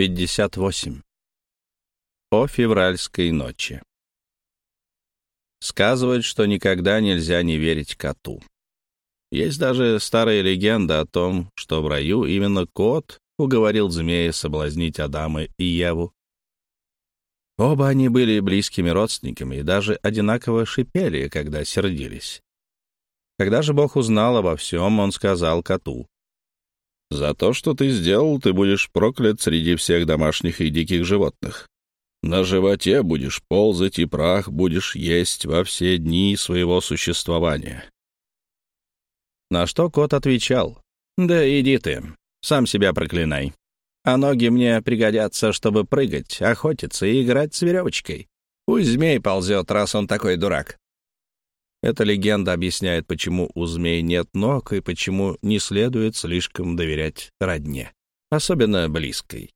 58. О февральской ночи. Сказывают, что никогда нельзя не верить коту. Есть даже старая легенда о том, что в раю именно кот уговорил змея соблазнить Адама и Еву. Оба они были близкими родственниками и даже одинаково шипели, когда сердились. Когда же Бог узнал обо всем, он сказал коту, «За то, что ты сделал, ты будешь проклят среди всех домашних и диких животных. На животе будешь ползать, и прах будешь есть во все дни своего существования». На что кот отвечал, «Да иди ты, сам себя проклинай. А ноги мне пригодятся, чтобы прыгать, охотиться и играть с веревочкой. Пусть змей ползет, раз он такой дурак». Эта легенда объясняет, почему у змей нет ног и почему не следует слишком доверять родне, особенно близкой.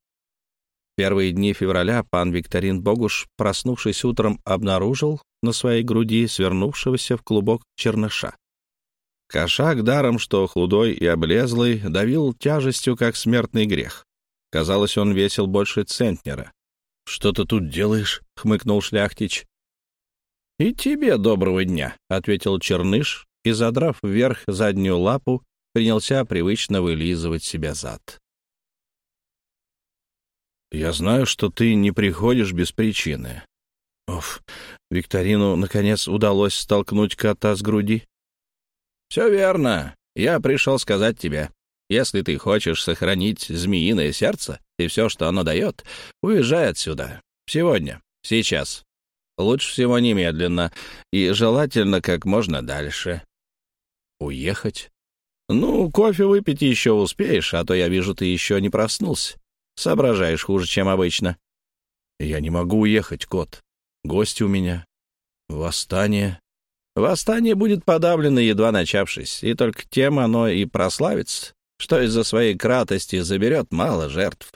Первые дни февраля пан Викторин Богуш, проснувшись утром, обнаружил на своей груди свернувшегося в клубок черныша. Кошак, даром что худой и облезлый, давил тяжестью, как смертный грех. Казалось, он весил больше центнера. «Что ты тут делаешь?» — хмыкнул шляхтич. «И тебе доброго дня», — ответил черныш и, задрав вверх заднюю лапу, принялся привычно вылизывать себя зад. Я знаю, что ты не приходишь без причины. Оф, Викторину, наконец, удалось столкнуть кота с груди. Все верно. Я пришел сказать тебе. Если ты хочешь сохранить змеиное сердце и все, что оно дает, уезжай отсюда. Сегодня, сейчас. Лучше всего немедленно и желательно как можно дальше. Уехать? Ну, кофе выпить еще успеешь, а то я вижу, ты еще не проснулся. Соображаешь хуже, чем обычно. Я не могу уехать, кот. Гости у меня. Восстание. Восстание будет подавлено, едва начавшись, и только тем оно и прославится, что из-за своей кратости заберет мало жертв.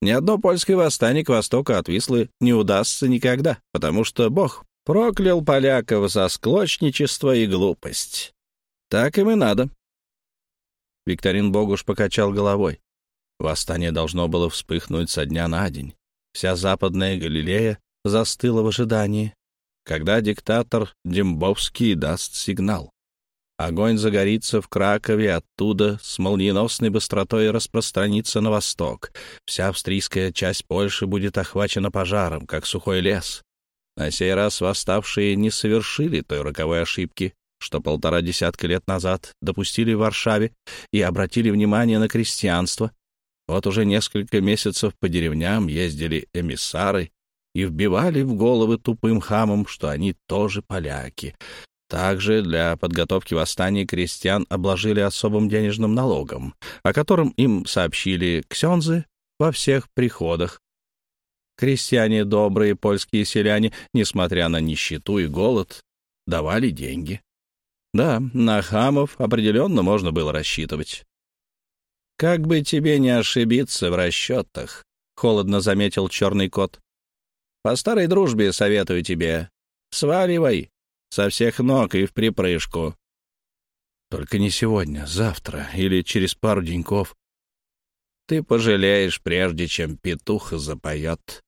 Ни одно польское восстание к востоку от Вислы не удастся никогда, потому что Бог проклял поляков за склочничество и глупость. Так им и надо. Викторин Богуш покачал головой. Восстание должно было вспыхнуть со дня на день. Вся западная Галилея застыла в ожидании, когда диктатор Дембовский даст сигнал. Огонь загорится в Кракове, оттуда с молниеносной быстротой распространится на восток. Вся австрийская часть Польши будет охвачена пожаром, как сухой лес. На сей раз восставшие не совершили той роковой ошибки, что полтора десятка лет назад допустили в Варшаве и обратили внимание на крестьянство, вот уже несколько месяцев по деревням ездили эмиссары и вбивали в головы тупым хамам, что они тоже поляки. Также для подготовки восстания крестьян обложили особым денежным налогом, о котором им сообщили ксензы во всех приходах. Крестьяне, добрые польские селяне, несмотря на нищету и голод, давали деньги. Да, на хамов определенно можно было рассчитывать. «Как бы тебе не ошибиться в расчетах», — холодно заметил черный кот. «По старой дружбе советую тебе. Сваливай со всех ног и в припрыжку». «Только не сегодня, завтра или через пару деньков». «Ты пожалеешь, прежде чем петух запоет».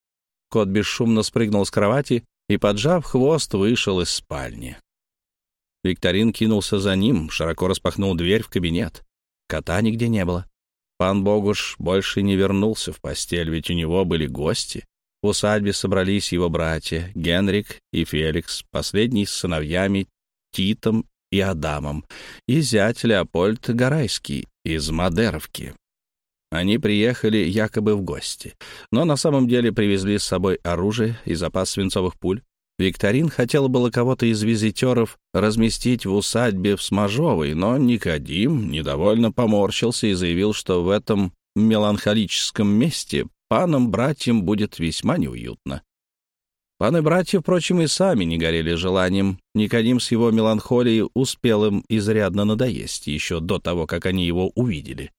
Кот бесшумно спрыгнул с кровати и, поджав хвост, вышел из спальни. Викторин кинулся за ним, широко распахнул дверь в кабинет. Кота нигде не было. Пан Богуш больше не вернулся в постель, ведь у него были гости. В усадьбе собрались его братья Генрик и Феликс, последний с сыновьями Титом и Адамом, и зять Леопольд Гарайский из Мадеровки. Они приехали якобы в гости, но на самом деле привезли с собой оружие и запас свинцовых пуль, Викторин хотел было кого-то из визитеров разместить в усадьбе в Смажовой, но Никодим недовольно поморщился и заявил, что в этом меланхолическом месте панам-братьям будет весьма неуютно. Паны-братья, впрочем, и сами не горели желанием. Никодим с его меланхолией успел им изрядно надоесть еще до того, как они его увидели.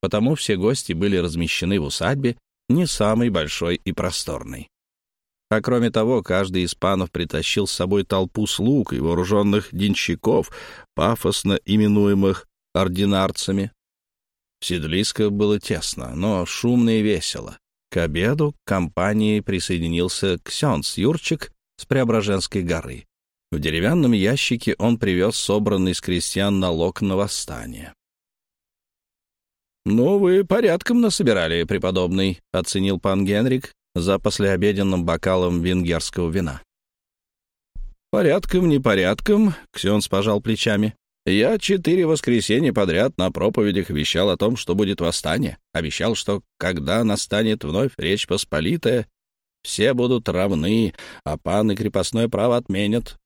Потому все гости были размещены в усадьбе, не самой большой и просторной. А кроме того, каждый из панов притащил с собой толпу слуг и вооруженных денщиков, пафосно именуемых ординарцами. В было тесно, но шумно и весело. К обеду к компании присоединился Ксенс Юрчик с Преображенской горы. В деревянном ящике он привез собранный с крестьян налог на восстание. «Ну, вы порядком насобирали, преподобный», — оценил пан Генрик за послеобеденным бокалом венгерского вина. «Порядком, непорядком», — Ксенс пожал плечами. «Я четыре воскресенья подряд на проповедях вещал о том, что будет восстание. Обещал, что когда настанет вновь Речь Посполитая, все будут равны, а пан и крепостное право отменят».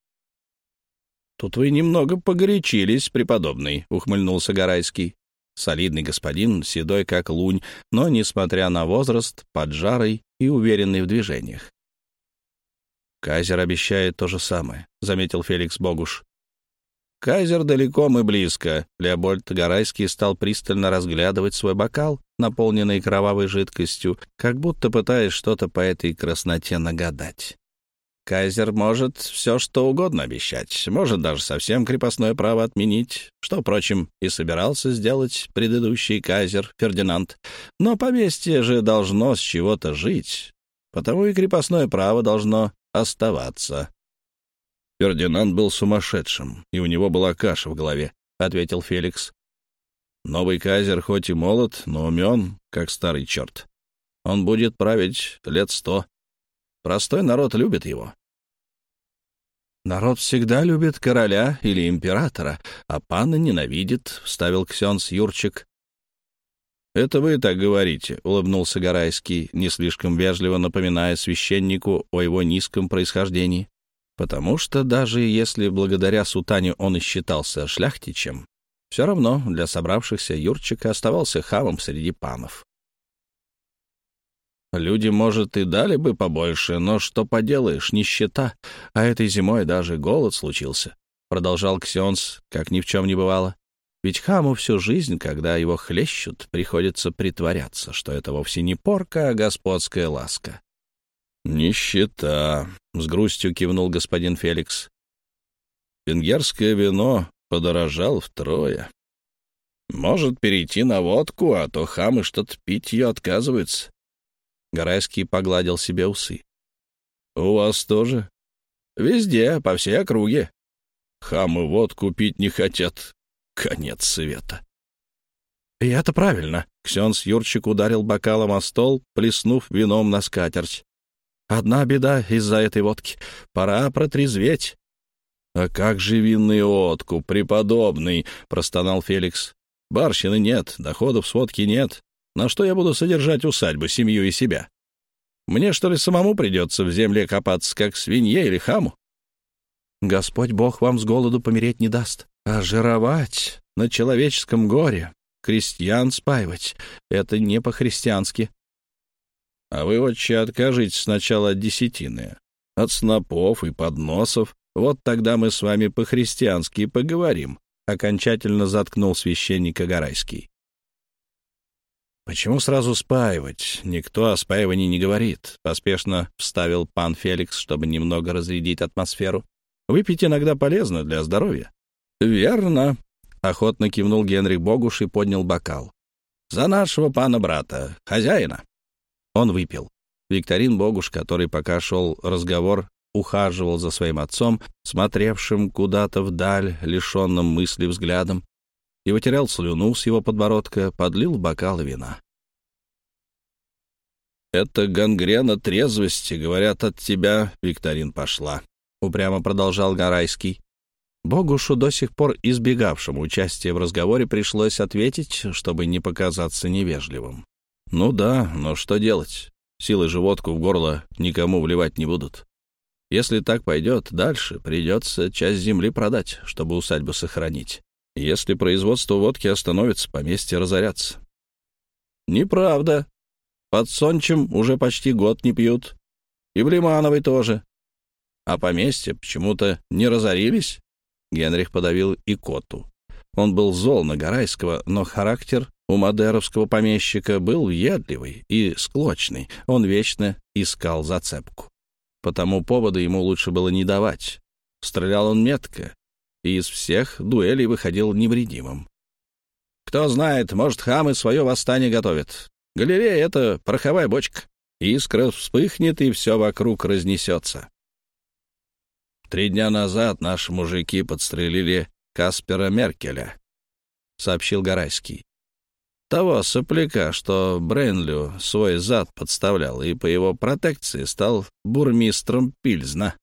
«Тут вы немного погорячились, преподобный», — ухмыльнулся Гарайский. Солидный господин, седой как лунь, но, несмотря на возраст, поджарый и уверенный в движениях. «Кайзер обещает то же самое», — заметил Феликс Богуш. «Кайзер далеко, мы близко». Леопольд Гарайский стал пристально разглядывать свой бокал, наполненный кровавой жидкостью, как будто пытаясь что-то по этой красноте нагадать. Кайзер может все что угодно обещать, может даже совсем крепостное право отменить, что, впрочем, и собирался сделать предыдущий кайзер Фердинанд. Но поместье же должно с чего-то жить, потому и крепостное право должно оставаться. Фердинанд был сумасшедшим, и у него была каша в голове, — ответил Феликс. Новый кайзер хоть и молод, но умен, как старый черт. Он будет править лет сто. Простой народ любит его. «Народ всегда любит короля или императора, а пана ненавидит», — вставил Ксенс Юрчик. «Это вы так говорите», — улыбнулся Гарайский, не слишком вежливо напоминая священнику о его низком происхождении. «Потому что даже если благодаря сутане он и считался шляхтичем, все равно для собравшихся Юрчика оставался хамом среди панов. Люди, может, и дали бы побольше, но что поделаешь, нищета, а этой зимой даже голод случился. Продолжал Ксенс, как ни в чем не бывало. Ведь хаму всю жизнь, когда его хлещут, приходится притворяться, что это вовсе не порка, а господская ласка. «Нищета», — с грустью кивнул господин Феликс. «Венгерское вино подорожал втрое. Может перейти на водку, а то хамы что-то пить ее отказываются. Гарайский погладил себе усы. «У вас тоже?» «Везде, по всей округе. Хамы водку пить не хотят. Конец света». «И это правильно», — Ксенс Юрчик ударил бокалом о стол, плеснув вином на скатерть. «Одна беда из-за этой водки. Пора протрезветь». «А как же винный откуп, преподобный?» — простонал Феликс. «Барщины нет, доходов с водки нет. На что я буду содержать усадьбу, семью и себя? Мне, что ли, самому придется в земле копаться, как свинье или хаму? Господь Бог вам с голоду помереть не даст, а жировать на человеческом горе, крестьян спаивать — это не по-христиански. А вы, отче, откажитесь сначала от десятины, от снопов и подносов, вот тогда мы с вами по-христиански поговорим, — окончательно заткнул священника Гарайский. «Почему сразу спаивать? Никто о спаивании не говорит», — поспешно вставил пан Феликс, чтобы немного разрядить атмосферу. «Выпить иногда полезно для здоровья». «Верно», — охотно кивнул Генрих Богуш и поднял бокал. «За нашего пана-брата, хозяина». Он выпил. Викторин Богуш, который пока шел разговор, ухаживал за своим отцом, смотревшим куда-то вдаль, лишенным мысли взглядом, и вытирал слюну с его подбородка, подлил бокал вина. «Это гангрена трезвости, говорят, от тебя, Викторин, пошла», — упрямо продолжал Гарайский. Богушу, до сих пор избегавшему участия в разговоре, пришлось ответить, чтобы не показаться невежливым. «Ну да, но что делать? Силы животку в горло никому вливать не будут. Если так пойдет, дальше придется часть земли продать, чтобы усадьбу сохранить. Если производство водки остановится, поместье разорятся. Неправда. Под Сончем уже почти год не пьют. И в Лимановой тоже. А поместья почему-то не разорились? Генрих подавил и коту. Он был зол на Гарайского, но характер у мадеровского помещика был въедливый и склочный. Он вечно искал зацепку. По тому поводу ему лучше было не давать. Стрелял он метко, и из всех дуэлей выходил невредимым. Кто знает, может, хамы свое восстание готовят. Галерея — это пороховая бочка. Искра вспыхнет, и все вокруг разнесется. Три дня назад наши мужики подстрелили Каспера Меркеля, — сообщил Гарайский. Того сопляка, что Бренлю свой зад подставлял, и по его протекции стал бурмистром Пильзна.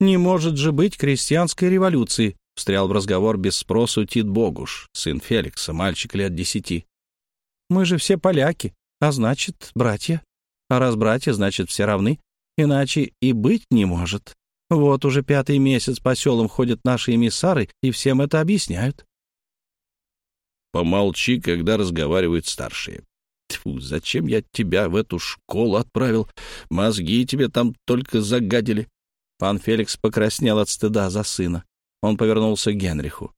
«Не может же быть крестьянской революции», — встрял в разговор без спросу Тит Богуш, сын Феликса, мальчик лет десяти. «Мы же все поляки, а значит, братья. А раз братья, значит, все равны, иначе и быть не может. Вот уже пятый месяц по селам ходят наши эмиссары и всем это объясняют. Помолчи, когда разговаривают старшие. Тьфу, зачем я тебя в эту школу отправил? Мозги тебе там только загадили. Пан Феликс покраснел от стыда за сына. Он повернулся к Генриху.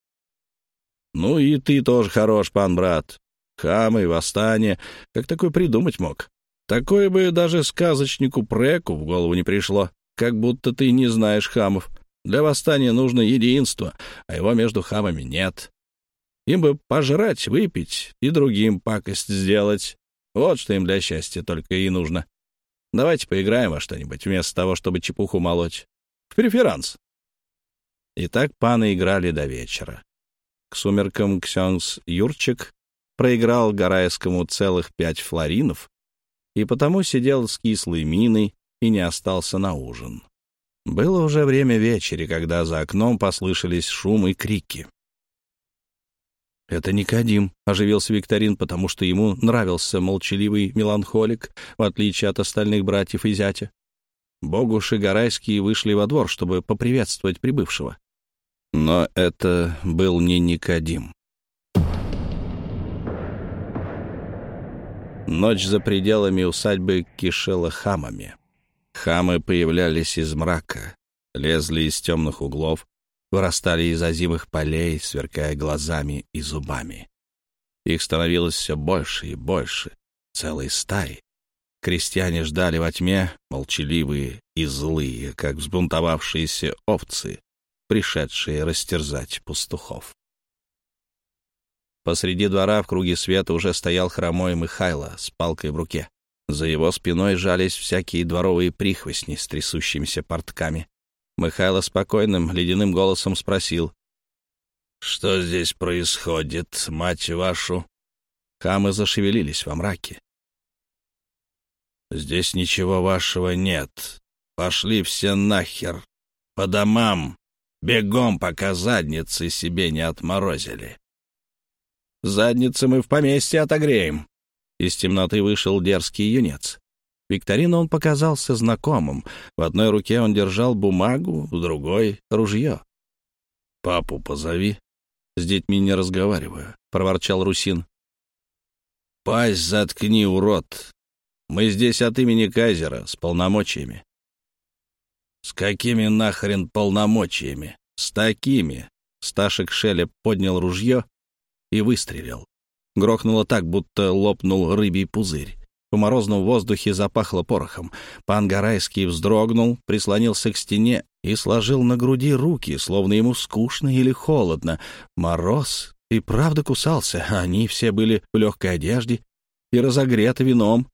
«Ну и ты тоже хорош, пан брат. Хамы, восстание. Как такое придумать мог? Такое бы даже сказочнику Преку в голову не пришло как будто ты не знаешь хамов. Для восстания нужно единство, а его между хамами нет. Им бы пожрать, выпить и другим пакость сделать. Вот что им для счастья только и нужно. Давайте поиграем во что-нибудь, вместо того, чтобы чепуху молоть. В преферанс. И так паны играли до вечера. К сумеркам Ксенс Юрчик проиграл Гарайскому целых пять флоринов и потому сидел с кислой миной, и не остался на ужин. Было уже время вечери, когда за окном послышались шум и крики. «Это Никодим», — оживился Викторин, потому что ему нравился молчаливый меланхолик, в отличие от остальных братьев и зятя. И Гарайские вышли во двор, чтобы поприветствовать прибывшего. Но это был не Никодим. Ночь за пределами усадьбы кишела хамами. Хамы появлялись из мрака, лезли из темных углов, вырастали из озимых полей, сверкая глазами и зубами. Их становилось все больше и больше, целой стаи. Крестьяне ждали во тьме, молчаливые и злые, как взбунтовавшиеся овцы, пришедшие растерзать пастухов. Посреди двора в круге света уже стоял хромой Михайло с палкой в руке. За его спиной жались всякие дворовые прихвостни с трясущимися портками. Михайло спокойным, ледяным голосом спросил. «Что здесь происходит, мать вашу?» Хамы зашевелились во мраке. «Здесь ничего вашего нет. Пошли все нахер. По домам. Бегом, пока задницы себе не отморозили». «Задницы мы в поместье отогреем», из темноты вышел дерзкий юнец. Викторину он показался знакомым. В одной руке он держал бумагу, в другой — ружье. «Папу позови. С детьми не разговариваю», — проворчал Русин. «Пасть заткни, урод. Мы здесь от имени Кайзера, с полномочиями». «С какими нахрен полномочиями? С такими!» Сташек Шелеп поднял ружье и выстрелил. Грохнуло так, будто лопнул рыбий пузырь. В морозном воздухе запахло порохом. Пан Гарайский вздрогнул, прислонился к стене и сложил на груди руки, словно ему скучно или холодно. Мороз и правда кусался, они все были в легкой одежде и разогреты вином.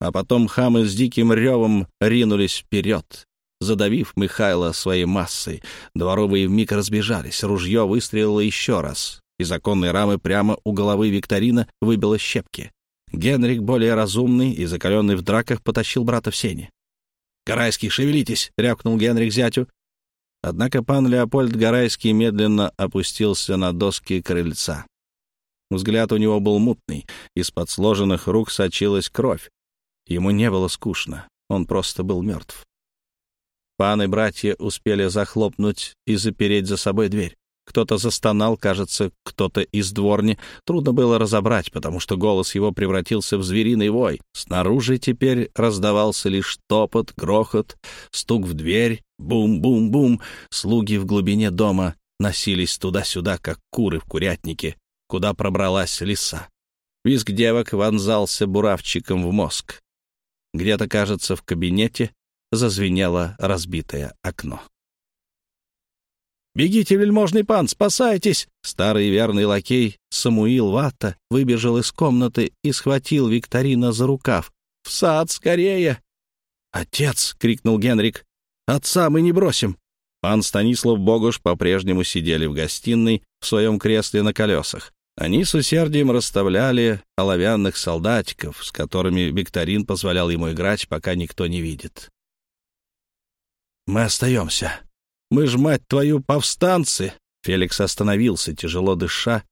А потом хамы с диким ревом ринулись вперед. Задавив Михайла своей массой, дворовые вмиг разбежались, ружье выстрелило еще раз. Из оконной рамы прямо у головы Викторина выбило щепки. Генрик, более разумный и закаленный в драках, потащил брата в сене. «Гарайский, шевелитесь!» — рявкнул Генрик зятю. Однако пан Леопольд Гарайский медленно опустился на доски крыльца. Взгляд у него был мутный, из-под сложенных рук сочилась кровь. Ему не было скучно, он просто был мертв. Пан и братья успели захлопнуть и запереть за собой дверь. Кто-то застонал, кажется, кто-то из дворни. Трудно было разобрать, потому что голос его превратился в звериный вой. Снаружи теперь раздавался лишь топот, грохот, стук в дверь, бум-бум-бум. Слуги в глубине дома носились туда-сюда, как куры в курятнике, куда пробралась лиса. Визг девок вонзался буравчиком в мозг. Где-то, кажется, в кабинете зазвенело разбитое окно. «Бегите, вельможный пан, спасайтесь!» Старый верный лакей Самуил Ватта выбежал из комнаты и схватил Викторина за рукав. В сад, скорее!» «Отец!» — крикнул Генрик. «Отца мы не бросим!» Пан Станислав Богуш по-прежнему сидели в гостиной в своем кресле на колесах. Они с усердием расставляли оловянных солдатиков, с которыми Викторин позволял ему играть, пока никто не видит. «Мы остаемся. Мы ж, мать твою, повстанцы!» Феликс остановился, тяжело дыша,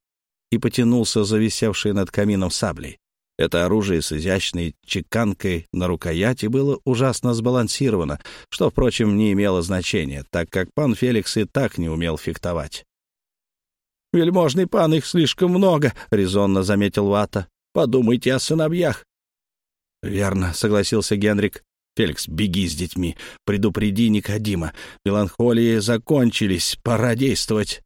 и потянулся за висевшей над камином саблей. Это оружие с изящной чеканкой на рукояти было ужасно сбалансировано, что, впрочем, не имело значения, так как пан Феликс и так не умел фехтовать. «Вельможный пан, их слишком много», — резонно заметил Вата. «Подумайте о сыновьях». «Верно», — согласился Генрик. «Феликс, беги с детьми, предупреди Никодима. Меланхолии закончились, пора действовать».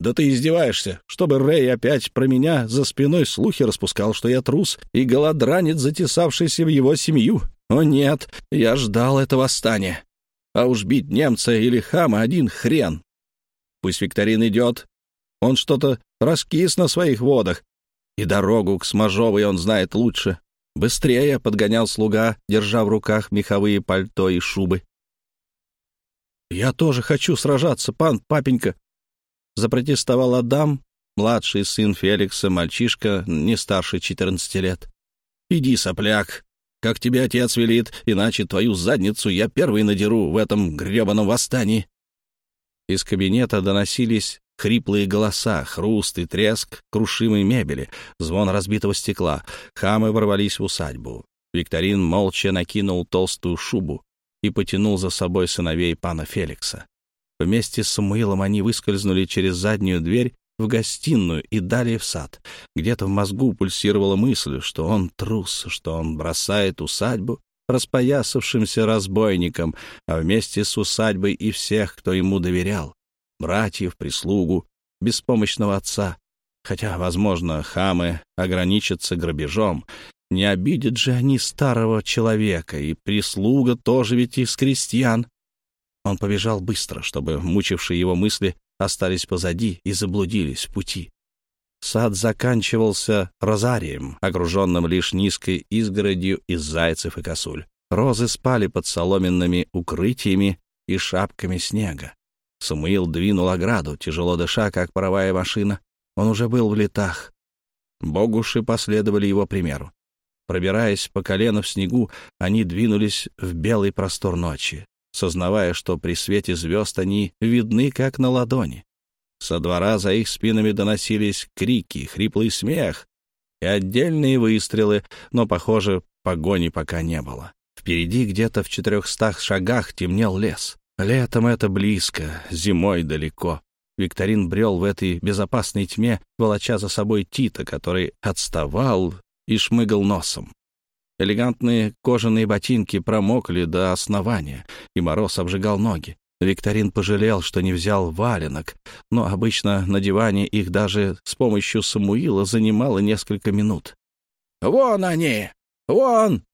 «Да ты издеваешься, чтобы Рэй опять про меня за спиной слухи распускал, что я трус и голодранец, затесавшийся в его семью. О нет, я ждал этого восстания. А уж бить немца или хама один хрен. Пусть Викторин идет, он что-то раскис на своих водах, и дорогу к Смажовой он знает лучше. Быстрее подгонял слуга, держа в руках меховые пальто и шубы. «Я тоже хочу сражаться, пан папенька!» Запротестовал Адам, младший сын Феликса, мальчишка, не старше 14 лет. «Иди, сопляк, как тебе отец велит, иначе твою задницу я первый надеру в этом гребаном восстании». Из кабинета доносились Хриплые голоса, хруст и треск крушимой мебели, звон разбитого стекла. Хамы ворвались в усадьбу. Викторин молча накинул толстую шубу и потянул за собой сыновей пана Феликса. Вместе с Самуилом они выскользнули через заднюю дверь в гостиную и далее в сад. Где-то в мозгу пульсировала мысль, что он трус, что он бросает усадьбу распоясавшимся разбойникам, а вместе с усадьбой и всех, кто ему доверял братьев, прислугу, беспомощного отца. Хотя, возможно, хамы ограничатся грабежом. Не обидят же они старого человека, и прислуга тоже ведь из крестьян. Он побежал быстро, чтобы мучившие его мысли остались позади и заблудились в пути. Сад заканчивался розарием, окруженным лишь низкой изгородью из зайцев и косуль. Розы спали под соломенными укрытиями и шапками снега. Самуил двинул ограду, тяжело дыша, как паровая машина. Он уже был в летах. Богуши последовали его примеру. Пробираясь по колено в снегу, они двинулись в белый простор ночи, сознавая, что при свете звезд они видны, как на ладони. Со двора за их спинами доносились крики, хриплый смех и отдельные выстрелы, но, похоже, погони пока не было. Впереди, где-то в четырехстах шагах, темнел лес. Летом это близко, зимой далеко. Викторин брел в этой безопасной тьме, волоча за собой Тита, который отставал и шмыгал носом. Элегантные кожаные ботинки промокли до основания, и мороз обжигал ноги. Викторин пожалел, что не взял валенок, но обычно надевание их даже с помощью Самуила занимало несколько минут. «Вон они! Вон!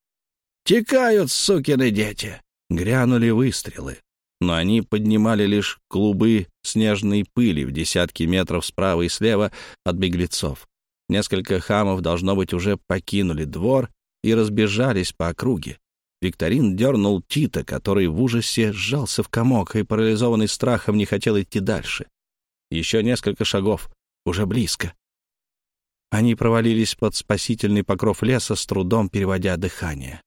Текают, сукины дети!» Грянули выстрелы но они поднимали лишь клубы снежной пыли в десятки метров справа и слева от беглецов. Несколько хамов, должно быть, уже покинули двор и разбежались по округе. Викторин дернул Тита, который в ужасе сжался в комок и, парализованный страхом, не хотел идти дальше. Еще несколько шагов, уже близко. Они провалились под спасительный покров леса, с трудом переводя дыхание.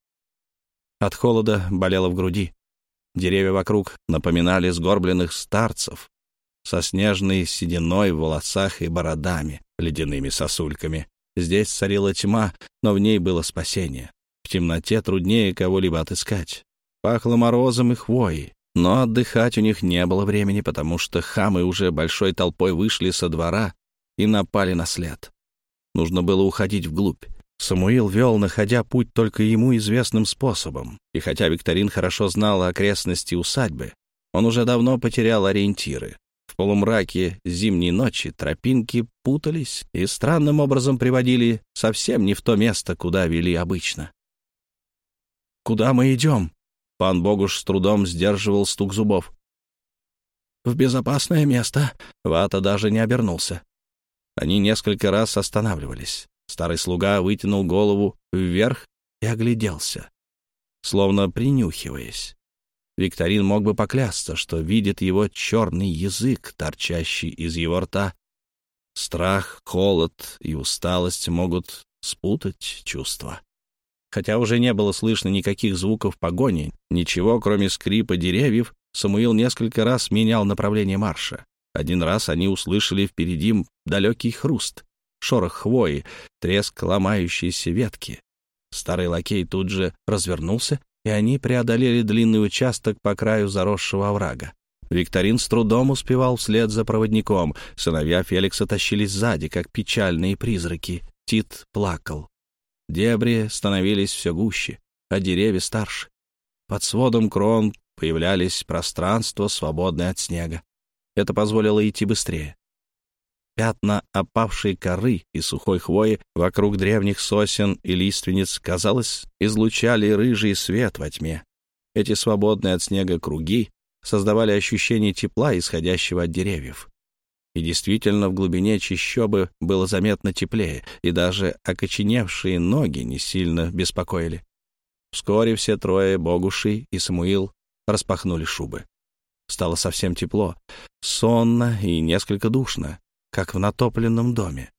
От холода болело в груди. Деревья вокруг напоминали сгорбленных старцев со снежной сединой в волосах и бородами, ледяными сосульками. Здесь царила тьма, но в ней было спасение. В темноте труднее кого-либо отыскать. Пахло морозом и хвоей, но отдыхать у них не было времени, потому что хамы уже большой толпой вышли со двора и напали на след. Нужно было уходить вглубь. Самуил вел, находя путь только ему известным способом, и хотя Викторин хорошо знал окрестности усадьбы, он уже давно потерял ориентиры. В полумраке зимней ночи тропинки путались и странным образом приводили совсем не в то место, куда вели обычно. «Куда мы идем?» Пан Богуш с трудом сдерживал стук зубов. «В безопасное место». Вата даже не обернулся. Они несколько раз останавливались. Старый слуга вытянул голову вверх и огляделся, словно принюхиваясь. Викторин мог бы поклясться, что видит его черный язык, торчащий из его рта. Страх, холод и усталость могут спутать чувства. Хотя уже не было слышно никаких звуков погони, ничего, кроме скрипа деревьев, Самуил несколько раз менял направление марша. Один раз они услышали впереди далекий хруст, шорох хвои, треск ломающейся ветки. Старый лакей тут же развернулся, и они преодолели длинный участок по краю заросшего оврага. Викторин с трудом успевал вслед за проводником. Сыновья Феликса тащились сзади, как печальные призраки. Тит плакал. Дебри становились все гуще, а деревья старше. Под сводом крон появлялись пространства, свободные от снега. Это позволило идти быстрее. Пятна опавшей коры и сухой хвои вокруг древних сосен и лиственниц, казалось, излучали рыжий свет во тьме. Эти свободные от снега круги создавали ощущение тепла, исходящего от деревьев. И действительно, в глубине чащобы было заметно теплее, и даже окоченевшие ноги не сильно беспокоили. Вскоре все трое, Богуши и Самуил, распахнули шубы. Стало совсем тепло, сонно и несколько душно, как в натопленном доме.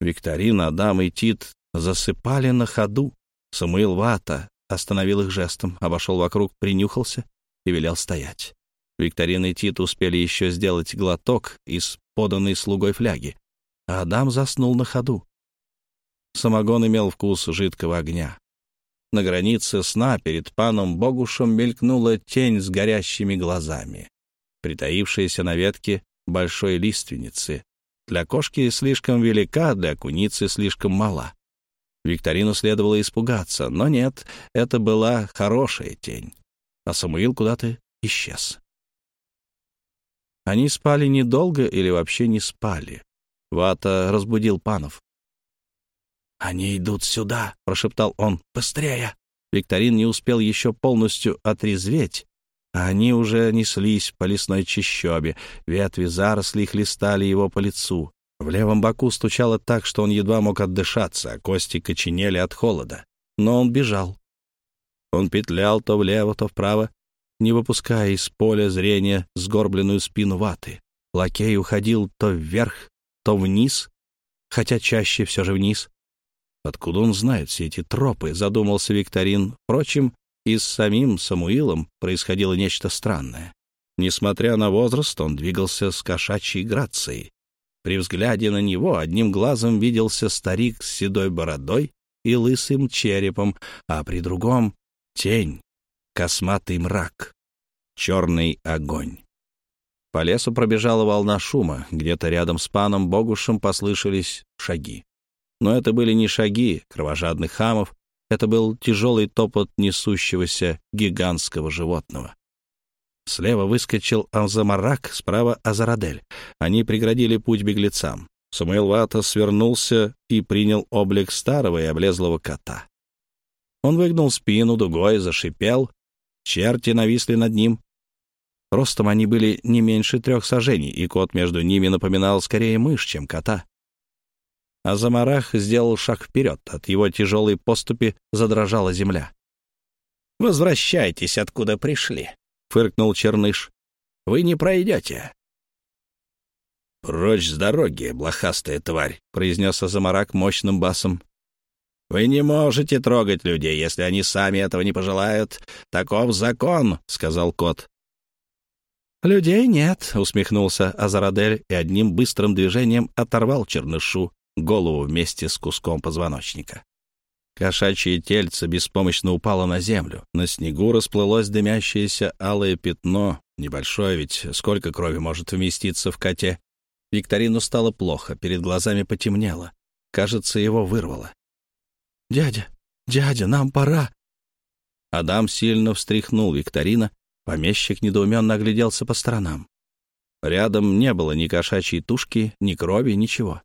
Викторин, Адам и Тит засыпали на ходу. Самуил Вата остановил их жестом, обошел вокруг, принюхался и велел стоять. Викторин и Тит успели еще сделать глоток из поданной слугой фляги, а Адам заснул на ходу. Самогон имел вкус жидкого огня. На границе сна перед паном Богушем мелькнула тень с горящими глазами, притаившаяся на ветке большой лиственницы. Для кошки слишком велика, для куницы слишком мала. Викторину следовало испугаться, но нет, это была хорошая тень. А Самуил куда-то исчез. Они спали недолго или вообще не спали. Вата разбудил панов. «Они идут сюда», — прошептал он. «Быстрее!» Викторин не успел еще полностью отрезветь, они уже неслись по лесной чащобе. Ветви заросли хлестали его по лицу. В левом боку стучало так, что он едва мог отдышаться, а кости коченели от холода. Но он бежал. Он петлял то влево, то вправо, не выпуская из поля зрения сгорбленную спину ваты. Лакей уходил то вверх, то вниз, хотя чаще все же вниз. Откуда он знает все эти тропы, задумался Викторин. Впрочем, и с самим Самуилом происходило нечто странное. Несмотря на возраст, он двигался с кошачьей грацией. При взгляде на него одним глазом виделся старик с седой бородой и лысым черепом, а при другом — тень, косматый мрак, черный огонь. По лесу пробежала волна шума, где-то рядом с паном Богушем послышались шаги. Но это были не шаги кровожадных хамов, это был тяжелый топот несущегося гигантского животного. Слева выскочил Алзамарак, справа — Азарадель. Они преградили путь беглецам. Самуил Вата свернулся и принял облик старого и облезлого кота. Он выгнул спину дугой, зашипел. Черти нависли над ним. Ростом они были не меньше трех сажений, и кот между ними напоминал скорее мышь, чем кота а Замарах сделал шаг вперед. От его тяжелой поступи задрожала земля. «Возвращайтесь, откуда пришли», — фыркнул Черныш. «Вы не пройдете». «Прочь с дороги, блохастая тварь», — произнес Азамарак мощным басом. «Вы не можете трогать людей, если они сами этого не пожелают. Таков закон», — сказал кот. «Людей нет», — усмехнулся Азарадель и одним быстрым движением оторвал чернышу голову вместе с куском позвоночника. Кошачье тельце беспомощно упало на землю. На снегу расплылось дымящееся алое пятно. Небольшое ведь сколько крови может вместиться в коте? Викторину стало плохо, перед глазами потемнело. Кажется, его вырвало. «Дядя, дядя, нам пора!» Адам сильно встряхнул Викторина. Помещик недоуменно огляделся по сторонам. Рядом не было ни кошачьей тушки, ни крови, ничего.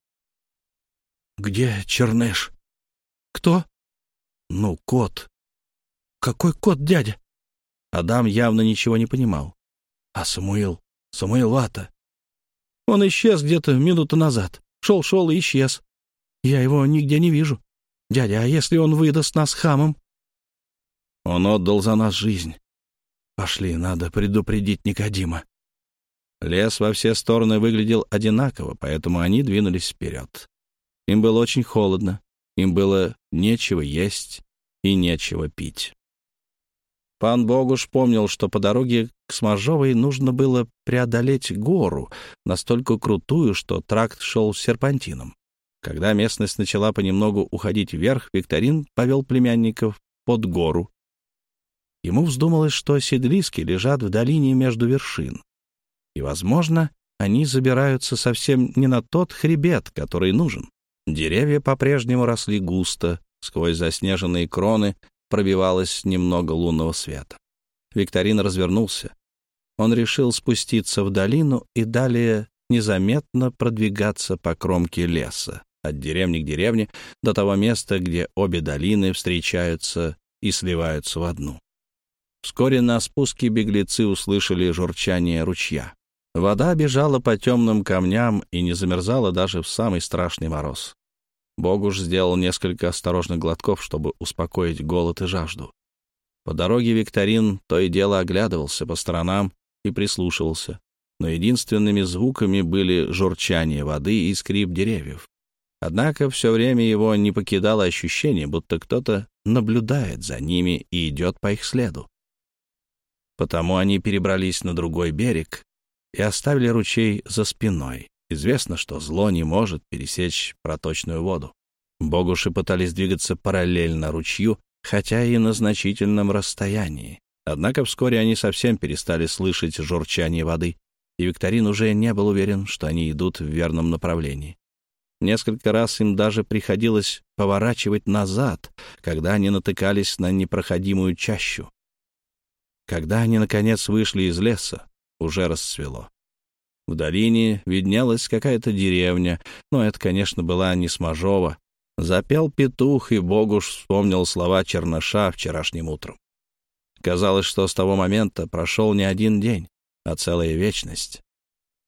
«Где Черныш?» «Кто?» «Ну, кот». «Какой кот, дядя?» Адам явно ничего не понимал. «А Самуил? Самуил Вата?» «Он исчез где-то минуту назад. Шел-шел и исчез. Я его нигде не вижу». Дядя, а если он выдаст нас хамом?» «Он отдал за нас жизнь. Пошли, надо предупредить Никодима». Лес во все стороны выглядел одинаково, поэтому они двинулись вперед. Им было очень холодно, им было нечего есть и нечего пить. Пан Богуш помнил, что по дороге к Смажовой нужно было преодолеть гору, настолько крутую, что тракт шел серпантином. Когда местность начала понемногу уходить вверх, Викторин повел племянников под гору. Ему вздумалось, что седлиски лежат в долине между вершин. И, возможно, они забираются совсем не на тот хребет, который нужен. Деревья по-прежнему росли густо, сквозь заснеженные кроны пробивалось немного лунного света. Викторин развернулся. Он решил спуститься в долину и далее незаметно продвигаться по кромке леса, от деревни к деревне, до того места, где обе долины встречаются и сливаются в одну. Вскоре на спуске беглецы услышали журчание ручья. Вода бежала по темным камням и не замерзала даже в самый страшный мороз. Богуш сделал несколько осторожных глотков, чтобы успокоить голод и жажду. По дороге Викторин то и дело оглядывался по сторонам и прислушивался, но единственными звуками были журчание воды и скрип деревьев. Однако все время его не покидало ощущение, будто кто-то наблюдает за ними и идет по их следу. Потому они перебрались на другой берег и оставили ручей за спиной. Известно, что зло не может пересечь проточную воду. Богуши пытались двигаться параллельно ручью, хотя и на значительном расстоянии. Однако вскоре они совсем перестали слышать журчание воды, и Викторин уже не был уверен, что они идут в верном направлении. Несколько раз им даже приходилось поворачивать назад, когда они натыкались на непроходимую чащу. Когда они, наконец, вышли из леса, уже расцвело. В долине виднелась какая-то деревня, но это, конечно, была не Смажова. Запел петух, и Богуш вспомнил слова Черныша вчерашним утром. Казалось, что с того момента прошел не один день, а целая вечность.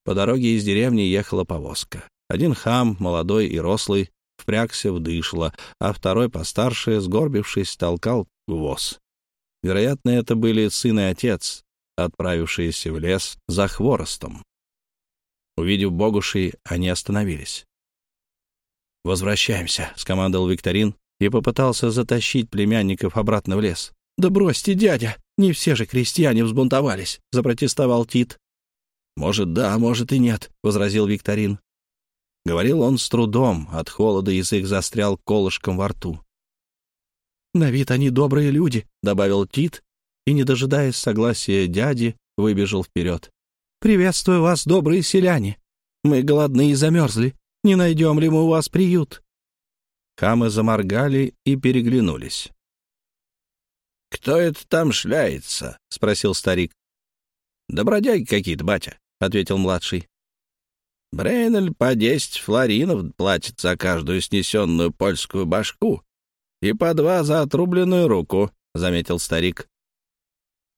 По дороге из деревни ехала повозка. Один хам, молодой и рослый, впрягся в дышло, а второй, постарше, сгорбившись, толкал воз. Вероятно, это были сын и отец, отправившиеся в лес за хворостом. Увидев Богуши, они остановились. «Возвращаемся», — скомандовал Викторин и попытался затащить племянников обратно в лес. «Да бросьте, дядя! Не все же крестьяне взбунтовались», — запротестовал Тит. «Может, да, может и нет», — возразил Викторин. Говорил он с трудом, от холода язык застрял колышком во рту. «На вид они добрые люди», — добавил Тит, и, не дожидаясь согласия дяди, выбежал вперед. «Приветствую вас, добрые селяне! Мы голодны и замерзли. Не найдем ли мы у вас приют?» Хамы заморгали и переглянулись. «Кто это там шляется?» — спросил старик. «Да бродяги какие-то, батя», — ответил младший. «Брейнель по десять флоринов платит за каждую снесенную польскую башку и по два за отрубленную руку», — заметил старик.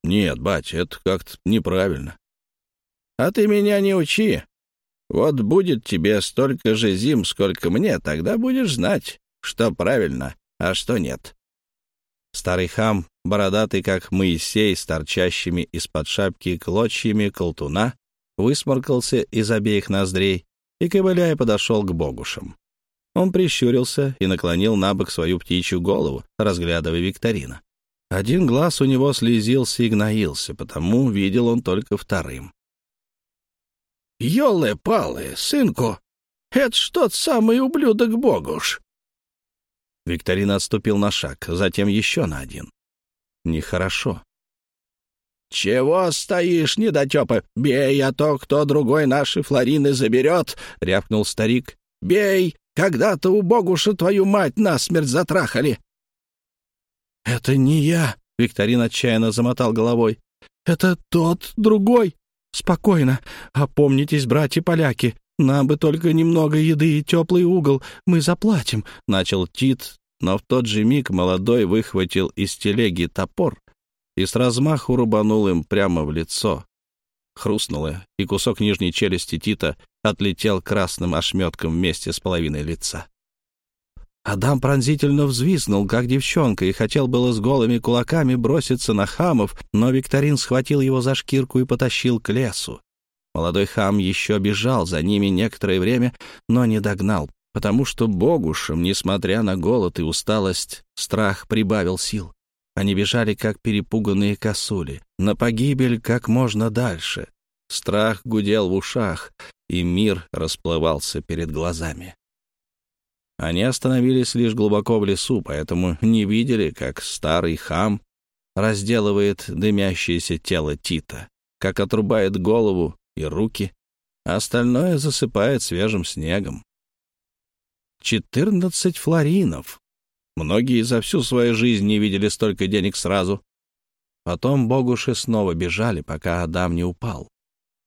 «Нет, батя, это как-то неправильно. А ты меня не учи. Вот будет тебе столько же зим, сколько мне, тогда будешь знать, что правильно, а что нет. Старый хам, бородатый, как Моисей, с торчащими из-под шапки клочьями колтуна, высморкался из обеих ноздрей и, ковыляя, подошел к богушам. Он прищурился и наклонил на бок свою птичью голову, разглядывая Викторина. Один глаз у него слезился и гноился, потому видел он только вторым. «Елы-палы, сынку, это ж тот самый ублюдок Богуш!» Викторин отступил на шаг, затем еще на один. Нехорошо. «Чего стоишь, недотепа? Бей, а то кто другой наши флорины заберет!» — рявкнул старик. «Бей! Когда-то у Богуша твою мать насмерть затрахали!» «Это не я!» — Викторин отчаянно замотал головой. «Это тот другой!» «Спокойно. Опомнитесь, братья-поляки. Нам бы только немного еды и теплый угол. Мы заплатим», — начал Тит, но в тот же миг молодой выхватил из телеги топор и с размаху рубанул им прямо в лицо. Хрустнуло, и кусок нижней челюсти Тита отлетел красным ошметком вместе с половиной лица. Адам пронзительно взвизгнул, как девчонка, и хотел было с голыми кулаками броситься на хамов, но Викторин схватил его за шкирку и потащил к лесу. Молодой хам еще бежал за ними некоторое время, но не догнал, потому что Богушам, несмотря на голод и усталость, страх прибавил сил. Они бежали, как перепуганные косули, на погибель как можно дальше. Страх гудел в ушах, и мир расплывался перед глазами. Они остановились лишь глубоко в лесу, поэтому не видели, как старый хам разделывает дымящееся тело Тита, как отрубает голову и руки, а остальное засыпает свежим снегом. Четырнадцать флоринов. Многие за всю свою жизнь не видели столько денег сразу. Потом богуши снова бежали, пока Адам не упал.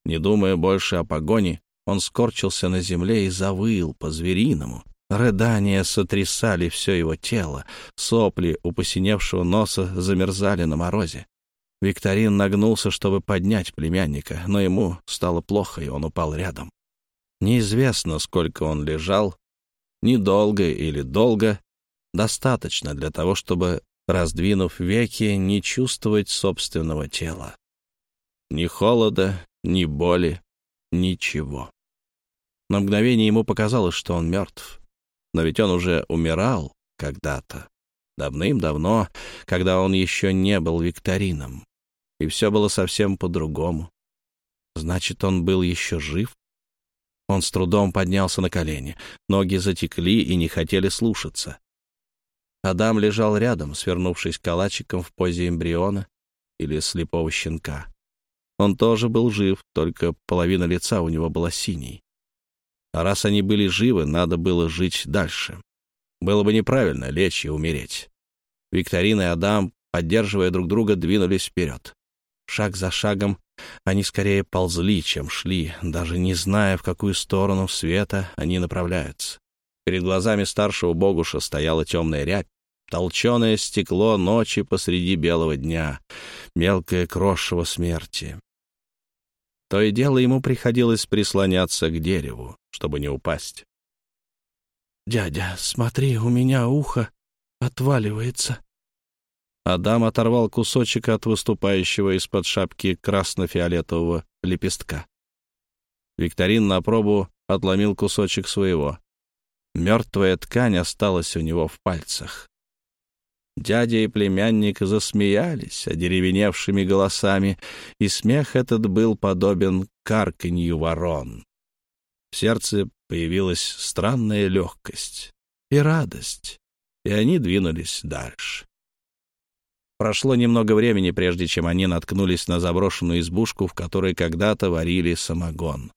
Не думая больше о погоне, он скорчился на земле и завыл по-звериному, Рыдания сотрясали все его тело, сопли у посиневшего носа замерзали на морозе. Викторин нагнулся, чтобы поднять племянника, но ему стало плохо, и он упал рядом. Неизвестно, сколько он лежал, недолго или долго, достаточно для того, чтобы, раздвинув веки, не чувствовать собственного тела. Ни холода, ни боли, ничего. На мгновение ему показалось, что он мертв. Но ведь он уже умирал когда-то, давным-давно, когда он еще не был викторином. И все было совсем по-другому. Значит, он был еще жив? Он с трудом поднялся на колени. Ноги затекли и не хотели слушаться. Адам лежал рядом, свернувшись калачиком в позе эмбриона или слепого щенка. Он тоже был жив, только половина лица у него была синей. А раз они были живы, надо было жить дальше. Было бы неправильно лечь и умереть. Викторина и Адам, поддерживая друг друга, двинулись вперед. Шаг за шагом они скорее ползли, чем шли, даже не зная, в какую сторону света они направляются. Перед глазами старшего богуша стояла темная рябь, толченое стекло ночи посреди белого дня, мелкое крошево смерти. То и дело ему приходилось прислоняться к дереву, чтобы не упасть. «Дядя, смотри, у меня ухо отваливается». Адам оторвал кусочек от выступающего из-под шапки красно-фиолетового лепестка. Викторин на пробу отломил кусочек своего. Мертвая ткань осталась у него в пальцах. Дядя и племянник засмеялись одеревеневшими голосами, и смех этот был подобен карканью ворон. В сердце появилась странная легкость и радость, и они двинулись дальше. Прошло немного времени, прежде чем они наткнулись на заброшенную избушку, в которой когда-то варили самогон.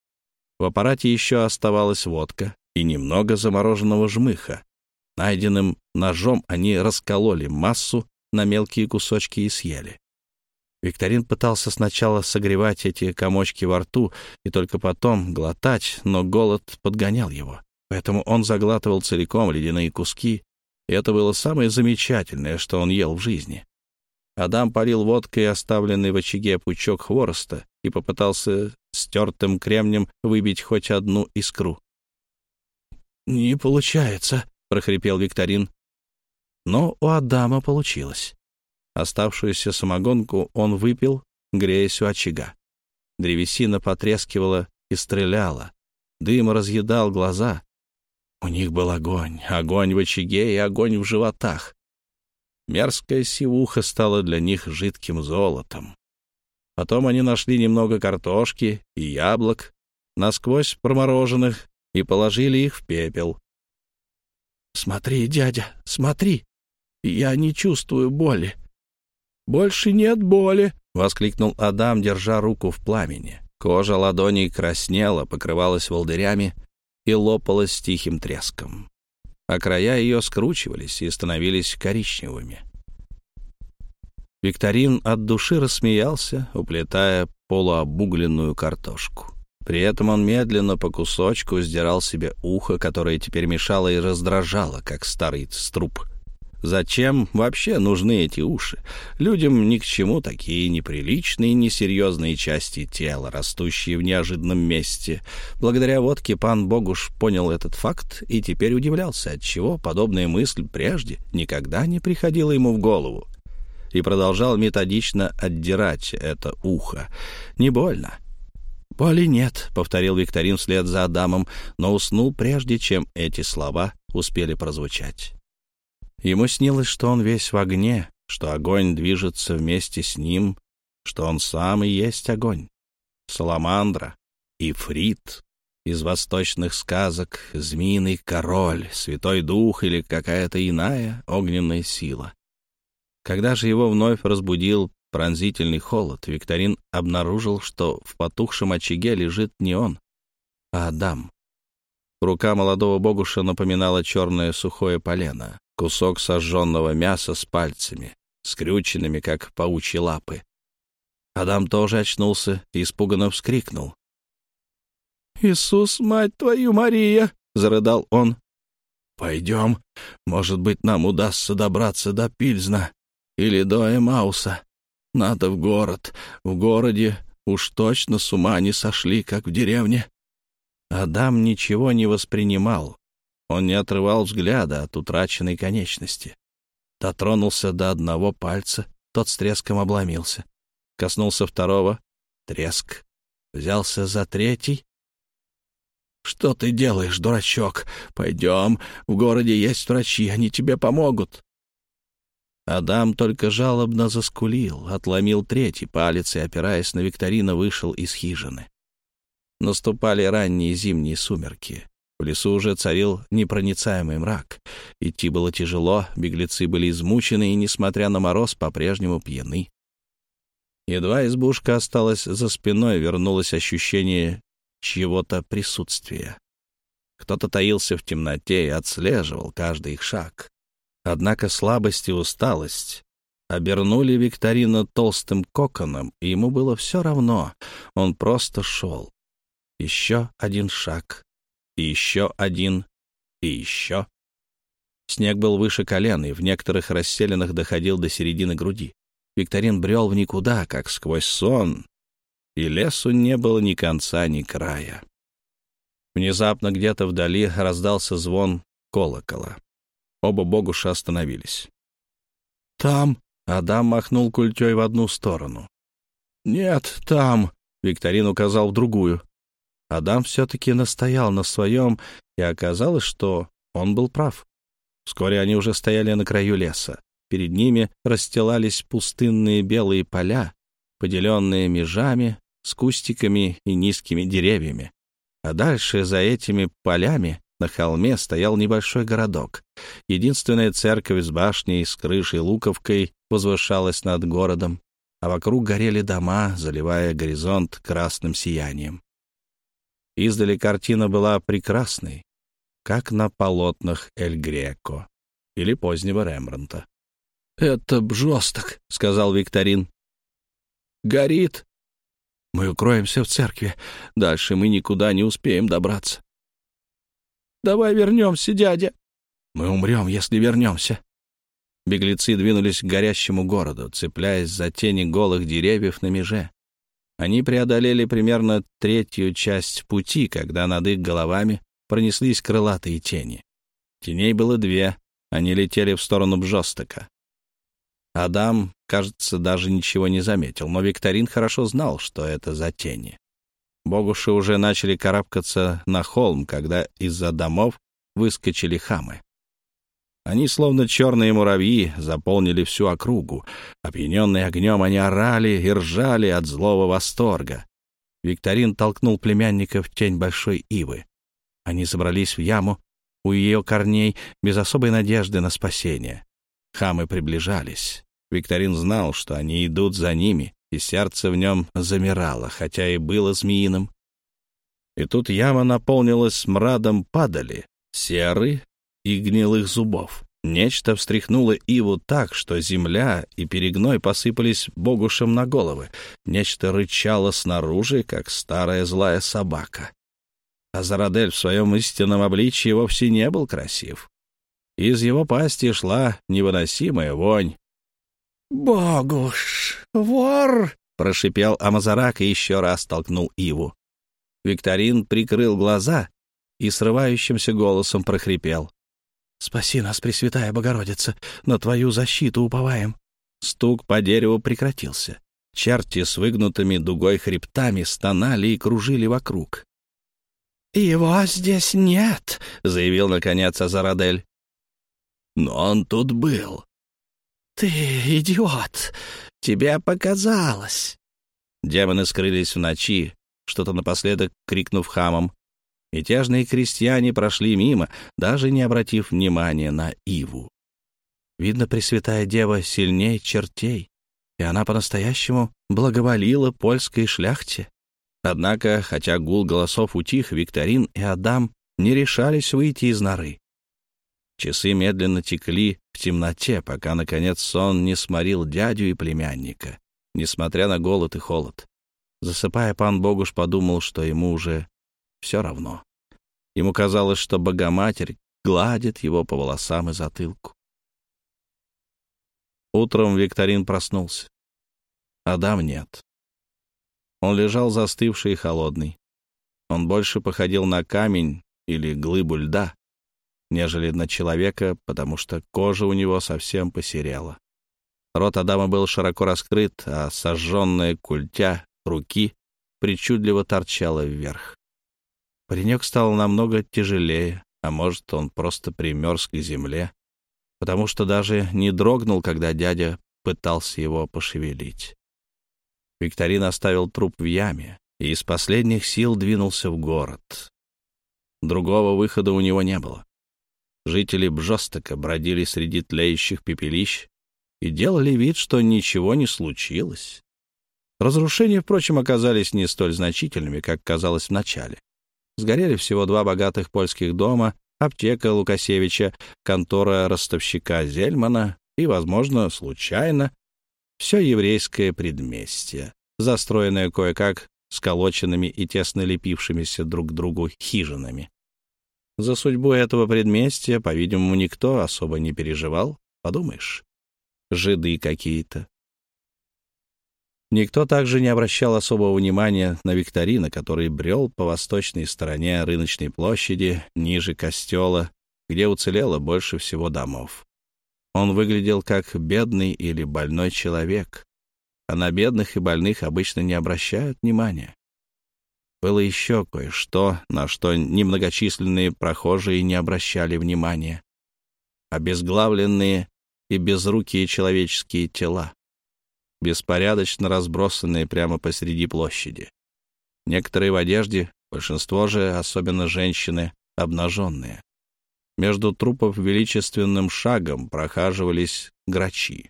В аппарате еще оставалась водка и немного замороженного жмыха, Найденным ножом они раскололи массу на мелкие кусочки и съели. Викторин пытался сначала согревать эти комочки во рту и только потом глотать, но голод подгонял его. Поэтому он заглатывал целиком ледяные куски, и это было самое замечательное, что он ел в жизни. Адам полил водкой оставленный в очаге пучок хвороста и попытался стертым кремнем выбить хоть одну искру. «Не получается», прохрипел Викторин. Но у Адама получилось. Оставшуюся самогонку он выпил, греясь у очага. Древесина потрескивала и стреляла. Дым разъедал глаза. У них был огонь, огонь в очаге и огонь в животах. Мерзкая сивуха стала для них жидким золотом. Потом они нашли немного картошки и яблок, насквозь промороженных, и положили их в пепел. «Смотри, дядя, смотри! Я не чувствую боли!» «Больше нет боли!» — воскликнул Адам, держа руку в пламени. Кожа ладоней краснела, покрывалась волдырями и лопалась тихим треском, а края ее скручивались и становились коричневыми. Викторин от души рассмеялся, уплетая полуобугленную картошку. При этом он медленно по кусочку сдирал себе ухо, которое теперь мешало и раздражало, как старый струп. Зачем вообще нужны эти уши? Людям ни к чему такие неприличные, несерьезные части тела, растущие в неожиданном месте. Благодаря водке пан Богуш понял этот факт и теперь удивлялся, отчего подобная мысль прежде никогда не приходила ему в голову. И продолжал методично отдирать это ухо. Не больно. «Боли нет», — повторил Викторин вслед за Адамом, но уснул прежде, чем эти слова успели прозвучать. Ему снилось, что он весь в огне, что огонь движется вместе с ним, что он сам и есть огонь. Саламандра, Ифрит, из восточных сказок, змеиный король, святой дух или какая-то иная огненная сила. Когда же его вновь разбудил пронзительный холод, Викторин обнаружил, что в потухшем очаге лежит не он, а Адам. Рука молодого богуша напоминала черное сухое полено, кусок сожженного мяса с пальцами, скрюченными, как паучьи лапы. Адам тоже очнулся и испуганно вскрикнул. «Иисус, мать твою, Мария!» — зарыдал он. «Пойдем. Может быть, нам удастся добраться до Пильзна или до Эмауса. Надо в город. В городе уж точно с ума не сошли, как в деревне». Адам ничего не воспринимал, он не отрывал взгляда от утраченной конечности. Дотронулся до одного пальца, тот с треском обломился. Коснулся второго — треск. Взялся за третий. «Что ты делаешь, дурачок? Пойдем, в городе есть врачи, они тебе помогут». Адам только жалобно заскулил, отломил третий палец и, опираясь на Викторина, вышел из хижины. Наступали ранние зимние сумерки. В лесу уже царил непроницаемый мрак. Идти было тяжело, беглецы были измучены и, несмотря на мороз, по-прежнему пьяны. Едва избушка осталась за спиной, вернулось ощущение чьего-то присутствия. Кто-то таился в темноте и отслеживал каждый их шаг. Однако слабость и усталость обернули Викторина толстым коконом, и ему было все равно, он просто шел. Еще один шаг, и еще один, и еще. Снег был выше колен, и в некоторых расселенных доходил до середины груди. Викторин брел в никуда, как сквозь сон, и лесу не было ни конца, ни края. Внезапно где-то вдали раздался звон колокола. Оба богуша остановились. «Там!» — Адам махнул культей в одну сторону. «Нет, там!» — Викторин указал в другую. Адам все-таки настоял на своем, и оказалось, что он был прав. Вскоре они уже стояли на краю леса. Перед ними расстилались пустынные белые поля, поделенные межами, с кустиками и низкими деревьями. А дальше, за этими полями, на холме стоял небольшой городок. Единственная церковь с башней, с крышей луковкой возвышалась над городом, а вокруг горели дома, заливая горизонт красным сиянием. Издали картина была прекрасной, как на полотнах Эль Греко или позднего Рембранта. «Это бжосток», — сказал Викторин. «Горит. Мы укроемся в церкви. Дальше мы никуда не успеем добраться». «Давай вернемся, дядя». «Мы умрем, если вернемся». Беглецы двинулись к горящему городу, цепляясь за тени голых деревьев на меже. Они преодолели примерно третью часть пути, когда над их головами пронеслись крылатые тени. Теней было две, они летели в сторону Бжостока. Адам, кажется, даже ничего не заметил, но Викторин хорошо знал, что это за тени. Богуши уже начали карабкаться на холм, когда из-за домов выскочили хамы. Они, словно черные муравьи, заполнили всю округу. Опьяненные огнем, они орали и ржали от злого восторга. Викторин толкнул племянника в тень большой ивы. Они собрались в яму у ее корней без особой надежды на спасение. Хамы приближались. Викторин знал, что они идут за ними, и сердце в нем замирало, хотя и было змеиным. И тут яма наполнилась смрадом падали, серы и гнилых зубов. Нечто встряхнуло Иву так, что земля и перегной посыпались богушам на головы. Нечто рычало снаружи, как старая злая собака. А Зарадель в своем истинном обличии вовсе не был красив. Из его пасти шла невыносимая вонь. «Богуш, вор!» — прошипел Амазарак и еще раз толкнул Иву. Викторин прикрыл глаза и срывающимся голосом прохрипел. «Спаси нас, Пресвятая Богородица, на Твою защиту уповаем». Стук по дереву прекратился. Черти с выгнутыми дугой хребтами стонали и кружили вокруг. «Его здесь нет», — заявил, наконец, Азарадель. «Но он тут был». «Ты идиот! Тебе показалось!» Демоны скрылись в ночи, что-то напоследок крикнув хамом. Мятежные крестьяне прошли мимо, даже не обратив внимания на Иву. Видно, Пресвятая Дева сильнее чертей, и она по-настоящему благоволила польской шляхте. Однако, хотя гул голосов утих, Викторин и Адам не решались выйти из норы. Часы медленно текли в темноте, пока, наконец, сон не сморил дядю и племянника, несмотря на голод и холод. Засыпая, пан Богуш подумал, что ему уже все равно. Ему казалось, что Богоматерь гладит его по волосам и затылку. Утром Викторин проснулся. Адам нет. Он лежал застывший и холодный. Он больше походил на камень или глыбу льда, нежели на человека, потому что кожа у него совсем посерела. Рот Адама был широко раскрыт, а сожженная культя руки причудливо торчала вверх. Паренек стал намного тяжелее, а может, он просто примерз к земле, потому что даже не дрогнул, когда дядя пытался его пошевелить. Викторин оставил труп в яме и из последних сил двинулся в город. Другого выхода у него не было. Жители Бжостока бродили среди тлеющих пепелищ и делали вид, что ничего не случилось. Разрушения, впрочем, оказались не столь значительными, как казалось вначале. Сгорели всего два богатых польских дома, аптека Лукасевича, контора ростовщика Зельмана и, возможно, случайно, все еврейское предместье, застроенное кое-как сколоченными и тесно лепившимися друг к другу хижинами. За судьбу этого предместья, по-видимому, никто особо не переживал, подумаешь. Жиды какие-то. Никто также не обращал особого внимания на Викторина, который брел по восточной стороне рыночной площади, ниже костела, где уцелело больше всего домов. Он выглядел как бедный или больной человек, а на бедных и больных обычно не обращают внимания. Было еще кое-что, на что немногочисленные прохожие не обращали внимания. Обезглавленные и безрукие человеческие тела, беспорядочно разбросанные прямо посреди площади. Некоторые в одежде, большинство же, особенно женщины, обнаженные. Между трупов величественным шагом прохаживались грачи.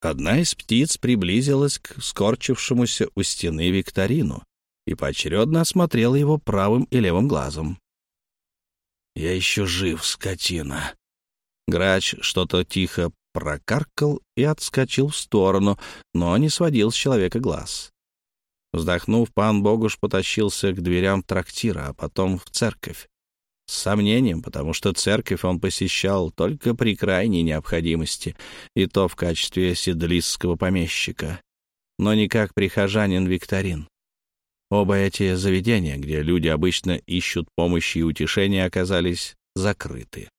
Одна из птиц приблизилась к скорчившемуся у стены Викторину и поочередно осмотрела его правым и левым глазом. «Я еще жив, скотина!» Грач что-то тихо прокаркал и отскочил в сторону, но не сводил с человека глаз. Вздохнув, пан Богуш потащился к дверям трактира, а потом в церковь. С сомнением, потому что церковь он посещал только при крайней необходимости, и то в качестве седлистского помещика, но не как прихожанин Викторин. Оба эти заведения, где люди обычно ищут помощи и утешения, оказались закрыты.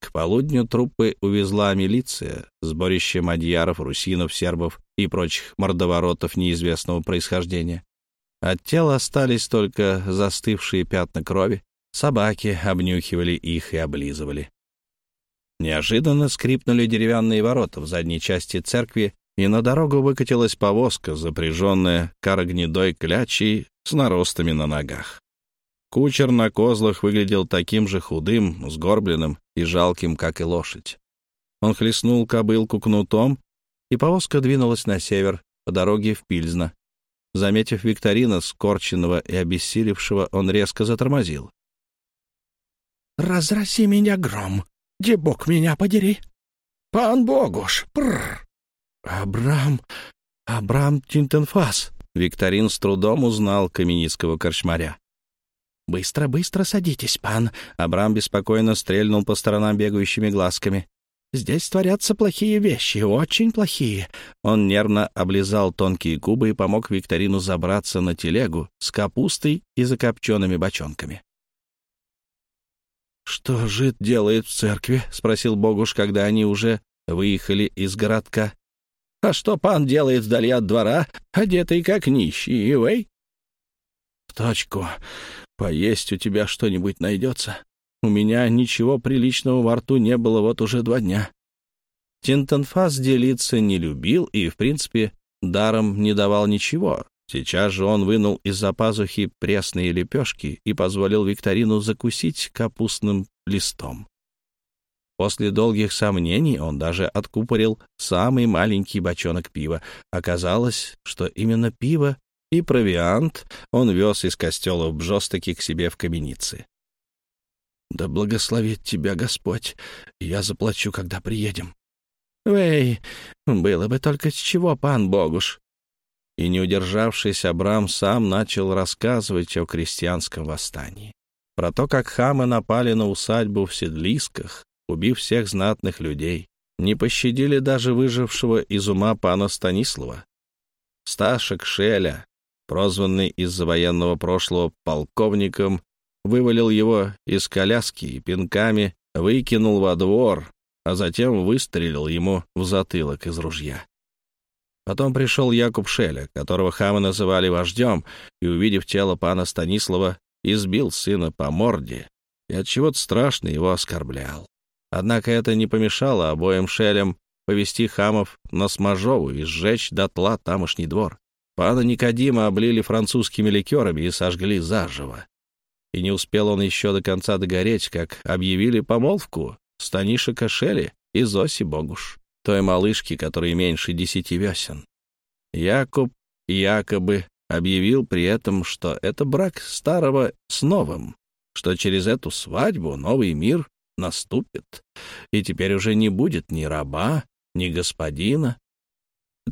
К полудню трупы увезла милиция, сборище мадьяров, русинов, сербов и прочих мордоворотов неизвестного происхождения. От тела остались только застывшие пятна крови, Собаки обнюхивали их и облизывали. Неожиданно скрипнули деревянные ворота в задней части церкви, и на дорогу выкатилась повозка, запряженная карогнедой клячей с наростами на ногах. Кучер на козлах выглядел таким же худым, сгорбленным и жалким, как и лошадь. Он хлестнул кобылку кнутом, и повозка двинулась на север, по дороге в Пильзно. Заметив Викторина, скорченного и обессилевшего, он резко затормозил. Разрази меня гром, где бог меня подери. Пан Богуш, пррр. Абрам, Абрам Тинтенфас. Викторин с трудом узнал каменистского корчмаря. «Быстро, быстро садитесь, пан!» Абрам беспокойно стрельнул по сторонам бегающими глазками. «Здесь творятся плохие вещи, очень плохие». Он нервно облизал тонкие губы и помог Викторину забраться на телегу с капустой и закопченными бочонками. «Что жид делает в церкви?» — спросил Богуш, когда они уже выехали из городка. «А что пан делает вдали от двора, одетый как нищий, Ивэй?» «В точку. Поесть у тебя что-нибудь найдется?» У меня ничего приличного во рту не было вот уже два дня. Тинтонфас делиться не любил и, в принципе, даром не давал ничего. Сейчас же он вынул из-за пазухи пресные лепешки и позволил Викторину закусить капустным листом. После долгих сомнений он даже откупорил самый маленький бочонок пива. Оказалось, что именно пиво и провиант он вез из костела в Бжостаки к себе в каменице. Да благословит тебя Господь. Я заплачу, когда приедем. Эй, было бы только с чего, пан Богуш. И, не удержавшись, Абрам сам начал рассказывать о крестьянском восстании. Про то, как хамы напали на усадьбу в Седлисках, убив всех знатных людей, не пощадили даже выжившего из ума пана Станислава. Сташек Шеля, прозванный из-за военного прошлого полковником вывалил его из коляски и пинками выкинул во двор, а затем выстрелил ему в затылок из ружья. Потом пришел Якуб Шеля, которого хамы называли вождем, и, увидев тело пана Станислава, избил сына по морде и отчего-то страшно его оскорблял. Однако это не помешало обоим Шелям повести хамов на Смажову и сжечь дотла тамошний двор. Пана Никодима облили французскими ликерами и сожгли заживо и не успел он еще до конца догореть, как объявили помолвку Станиша Кошели и Зоси Богуш, той малышки, которой меньше десяти весен. Якуб якобы объявил при этом, что это брак старого с новым, что через эту свадьбу новый мир наступит, и теперь уже не будет ни раба, ни господина.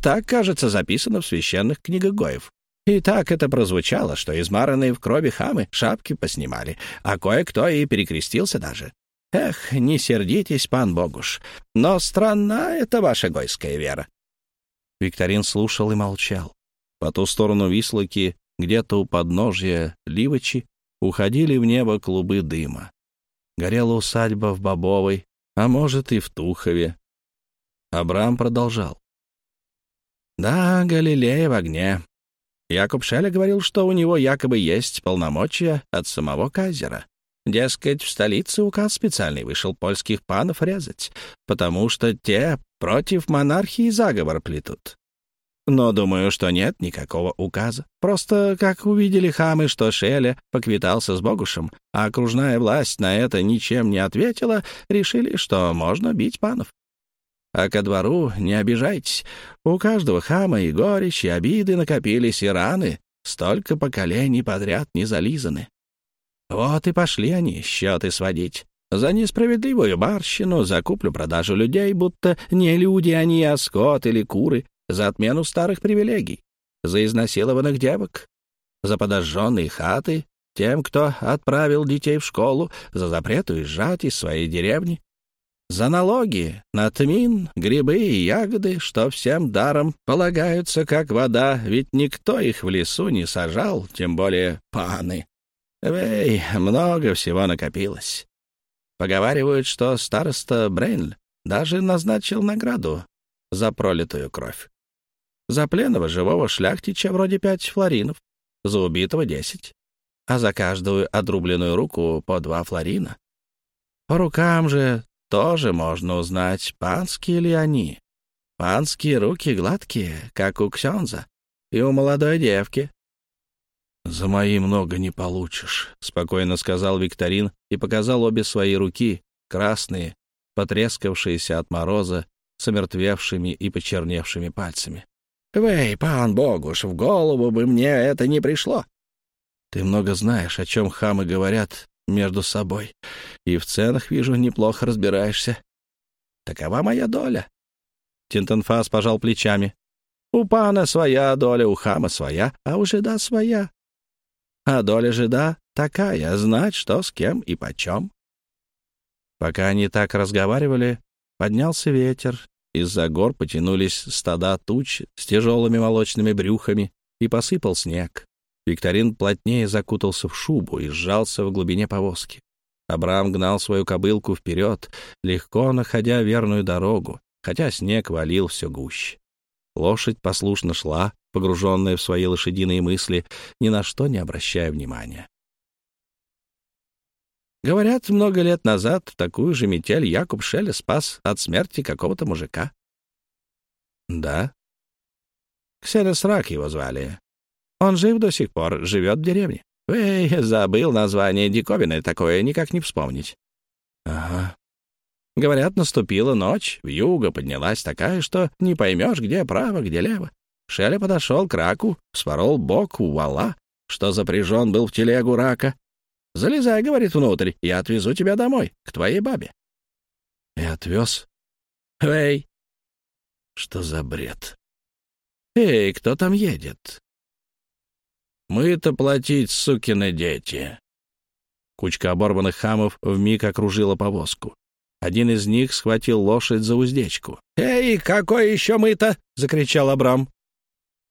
Так, кажется, записано в священных книгах Гоев. И так это прозвучало, что измаранные в крови хамы шапки поснимали, а кое-кто и перекрестился даже. Эх, не сердитесь, пан Богуш, но странна эта ваша гойская вера. Викторин слушал и молчал. По ту сторону Вислоки, где-то у подножья Ливочи, уходили в небо клубы дыма. Горела усадьба в Бобовой, а может и в Тухове. Абрам продолжал. «Да, Галилея в огне. Якоб Шеля говорил, что у него якобы есть полномочия от самого Казера. Дескать, в столице указ специальный вышел польских панов резать, потому что те против монархии заговор плетут. Но думаю, что нет никакого указа. Просто, как увидели хамы, что Шеля поквитался с Богушем, а окружная власть на это ничем не ответила, решили, что можно бить панов. А ко двору не обижайтесь. У каждого хама и горечь, и обиды накопились, и раны. Столько поколений подряд не зализаны. Вот и пошли они счеты сводить. За несправедливую барщину, за куплю-продажу людей, будто не люди они, а скот или куры, за отмену старых привилегий, за изнасилованных девок, за подожженные хаты, тем, кто отправил детей в школу, за запрет уезжать из своей деревни, за налоги на тмин, грибы и ягоды, что всем даром полагаются как вода, ведь никто их в лесу не сажал, тем более паны. Эй, много всего накопилось. Поговаривают, что староста Брейнль даже назначил награду за пролитую кровь. За пленного живого шляхтича вроде пять флоринов, за убитого десять, а за каждую отрубленную руку по два флорина. По рукам же тоже можно узнать, панские ли они. Панские руки гладкие, как у Ксенза, и у молодой девки. «За мои много не получишь», — спокойно сказал Викторин и показал обе свои руки, красные, потрескавшиеся от мороза, с омертвевшими и почерневшими пальцами. «Вэй, пан Богуш, в голову бы мне это не пришло». «Ты много знаешь, о чем хамы говорят между собой. И в ценах, вижу, неплохо разбираешься. Такова моя доля. Тинтенфас пожал плечами. У пана своя доля, у хама своя, а у жида своя. А доля жида такая — знать, что с кем и почем. Пока они так разговаривали, поднялся ветер, из-за гор потянулись стада туч с тяжелыми молочными брюхами, и посыпал снег. Викторин плотнее закутался в шубу и сжался в глубине повозки. Абрам гнал свою кобылку вперед, легко находя верную дорогу, хотя снег валил все гуще. Лошадь послушно шла, погруженная в свои лошадиные мысли, ни на что не обращая внимания. Говорят, много лет назад в такую же метель Якуб Шеля спас от смерти какого-то мужика. Да. Кселесрак его звали. Он жив до сих пор, живет в деревне. Эй, забыл название диковины такое, никак не вспомнить. Ага. Говорят, наступила ночь, в юго поднялась такая, что не поймешь, где право, где лево. Шеля подошел к раку, спорол бок у вала, что запряжен был в телегу рака. «Залезай», — говорит, — «внутрь, я отвезу тебя домой, к твоей бабе». И отвез. «Эй!» Что за бред? «Эй, кто там едет?» «Мы-то платить, сукины дети!» Кучка оборванных хамов вмиг окружила повозку. Один из них схватил лошадь за уздечку. «Эй, какой еще мы-то?» — закричал Абрам.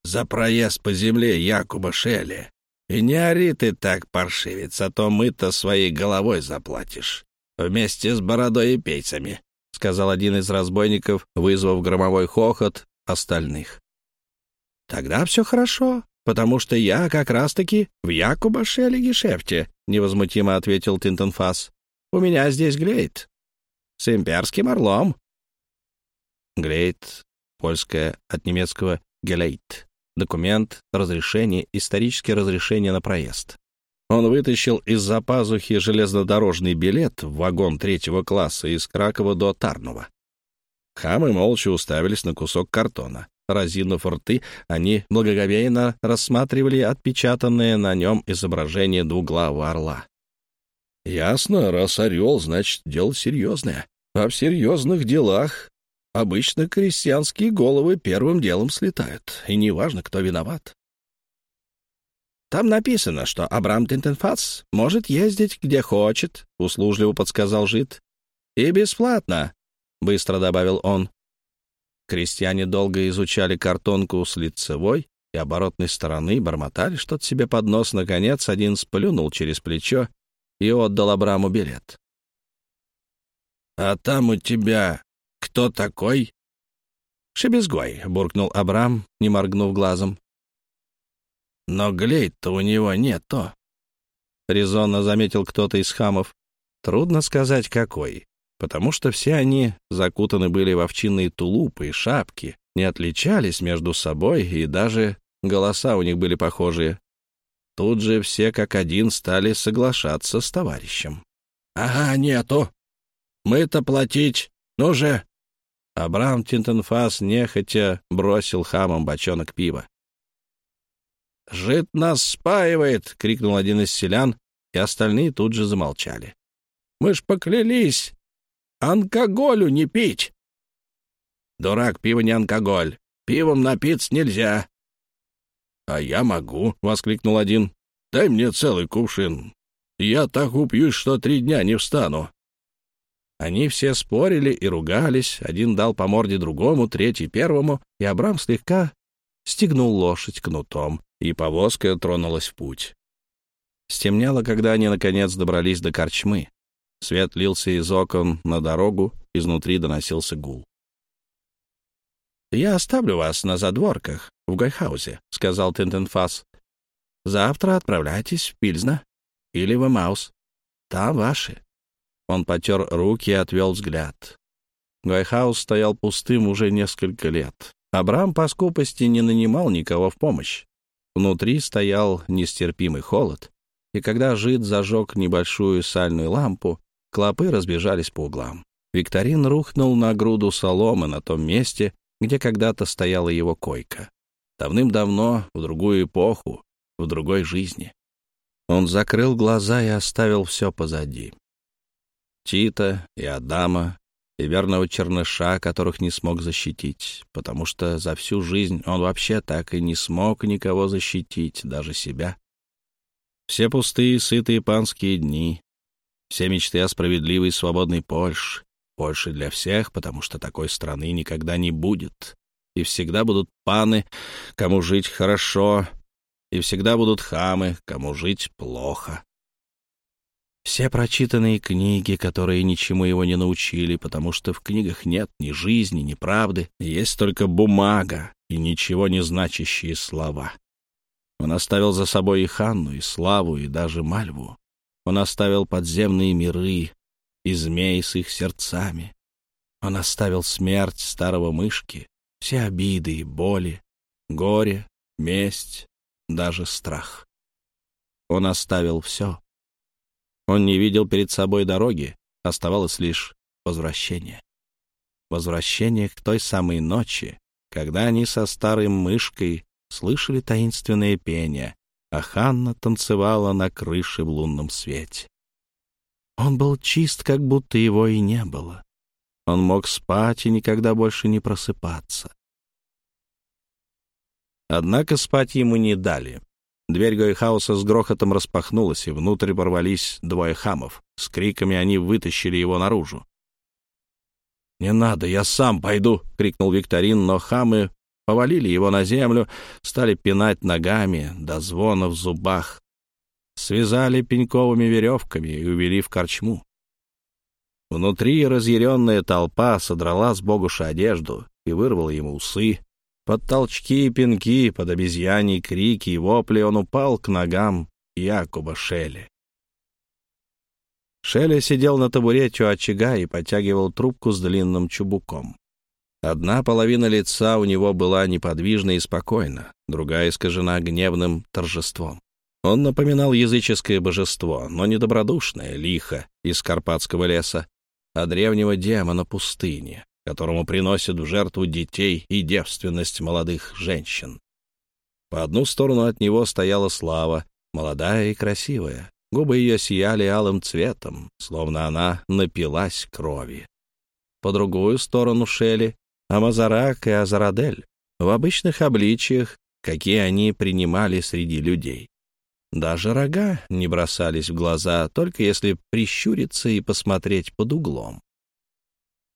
«За проезд по земле Якуба Шелли. И не ори ты так, паршивец, а то мы-то своей головой заплатишь. Вместе с бородой и пейцами», — сказал один из разбойников, вызвав громовой хохот остальных. «Тогда все хорошо, потому что я как раз-таки в Якуба Шелли Гешефте», — невозмутимо ответил Тинтенфас. «У меня здесь глейт. С имперским орлом». Глейт, польское от немецкого «гелейт», документ, разрешение, историческое разрешение на проезд. Он вытащил из-за пазухи железнодорожный билет в вагон третьего класса из Кракова до Тарнова. Хамы молча уставились на кусок картона. Разинув рты, они благоговейно рассматривали отпечатанное на нем изображение двуглавого орла. «Ясно, раз орел, значит, дело серьезное. А в серьезных делах Обычно крестьянские головы первым делом слетают, и неважно, кто виноват. «Там написано, что Абрам Тинтенфац может ездить где хочет», — услужливо подсказал жид. «И бесплатно», — быстро добавил он. Крестьяне долго изучали картонку с лицевой и оборотной стороны, бормотали что-то себе под нос. Наконец, один сплюнул через плечо и отдал Абраму билет. «А там у тебя кто такой?» «Шебезгой», — буркнул Абрам, не моргнув глазом. «Но глейд-то у него нет то», — резонно заметил кто-то из хамов. Трудно сказать, какой, потому что все они закутаны были в овчинные тулупы и шапки, не отличались между собой, и даже голоса у них были похожие. Тут же все как один стали соглашаться с товарищем. «Ага, нету. Мы-то платить. Ну же, Абрам Тинтенфас нехотя бросил хамам бочонок пива. «Жид нас спаивает!» — крикнул один из селян, и остальные тут же замолчали. «Мы ж поклялись! Алкоголю не пить!» «Дурак, пиво не алкоголь. Пивом напиться нельзя!» «А я могу!» — воскликнул один. «Дай мне целый кувшин. Я так упьюсь, что три дня не встану. Они все спорили и ругались, один дал по морде другому, третий первому, и Абрам слегка стегнул лошадь кнутом, и повозка тронулась в путь. Стемнело, когда они, наконец, добрались до корчмы. Свет лился из окон на дорогу, изнутри доносился гул. «Я оставлю вас на задворках в Гайхаузе», — сказал Тентенфас. «Завтра отправляйтесь в Пильзна или в Маус. Там ваши. Он потер руки и отвел взгляд. Гайхаус стоял пустым уже несколько лет. Абрам по скупости не нанимал никого в помощь. Внутри стоял нестерпимый холод, и когда жид зажег небольшую сальную лампу, клопы разбежались по углам. Викторин рухнул на груду соломы на том месте, где когда-то стояла его койка. Давным-давно, в другую эпоху, в другой жизни. Он закрыл глаза и оставил все позади. Тита и Адама, и верного черныша, которых не смог защитить, потому что за всю жизнь он вообще так и не смог никого защитить, даже себя. Все пустые, сытые панские дни, все мечты о справедливой и свободной Польше, Польше для всех, потому что такой страны никогда не будет, и всегда будут паны, кому жить хорошо, и всегда будут хамы, кому жить плохо. Все прочитанные книги, которые ничему его не научили, потому что в книгах нет ни жизни, ни правды, есть только бумага и ничего не значащие слова. Он оставил за собой и Ханну, и Славу, и даже Мальву. Он оставил подземные миры и змей с их сердцами. Он оставил смерть старого мышки, все обиды и боли, горе, месть, даже страх. Он оставил все. Он не видел перед собой дороги, оставалось лишь возвращение. Возвращение к той самой ночи, когда они со старой мышкой слышали таинственное пение, а Ханна танцевала на крыше в лунном свете. Он был чист, как будто его и не было. Он мог спать и никогда больше не просыпаться. Однако спать ему не дали. Дверь Гойхауса с грохотом распахнулась, и внутрь ворвались двое хамов. С криками они вытащили его наружу. «Не надо, я сам пойду!» — крикнул Викторин, но хамы повалили его на землю, стали пинать ногами до звона в зубах, связали пеньковыми веревками и увели в корчму. Внутри разъяренная толпа содрала с Богуша одежду и вырвала ему усы. Под толчки и пинки, под обезьяньи крики и вопли он упал к ногам Якуба Шелли. Шелли сидел на табурете у очага и подтягивал трубку с длинным чубуком. Одна половина лица у него была неподвижна и спокойна, другая искажена гневным торжеством. Он напоминал языческое божество, но не добродушное, лихо, из карпатского леса, а древнего демона пустыни, которому приносят в жертву детей и девственность молодых женщин. По одну сторону от него стояла слава, молодая и красивая. Губы ее сияли алым цветом, словно она напилась крови. По другую сторону Шели Амазарак и Азарадель в обычных обличиях, какие они принимали среди людей. Даже рога не бросались в глаза, только если прищуриться и посмотреть под углом.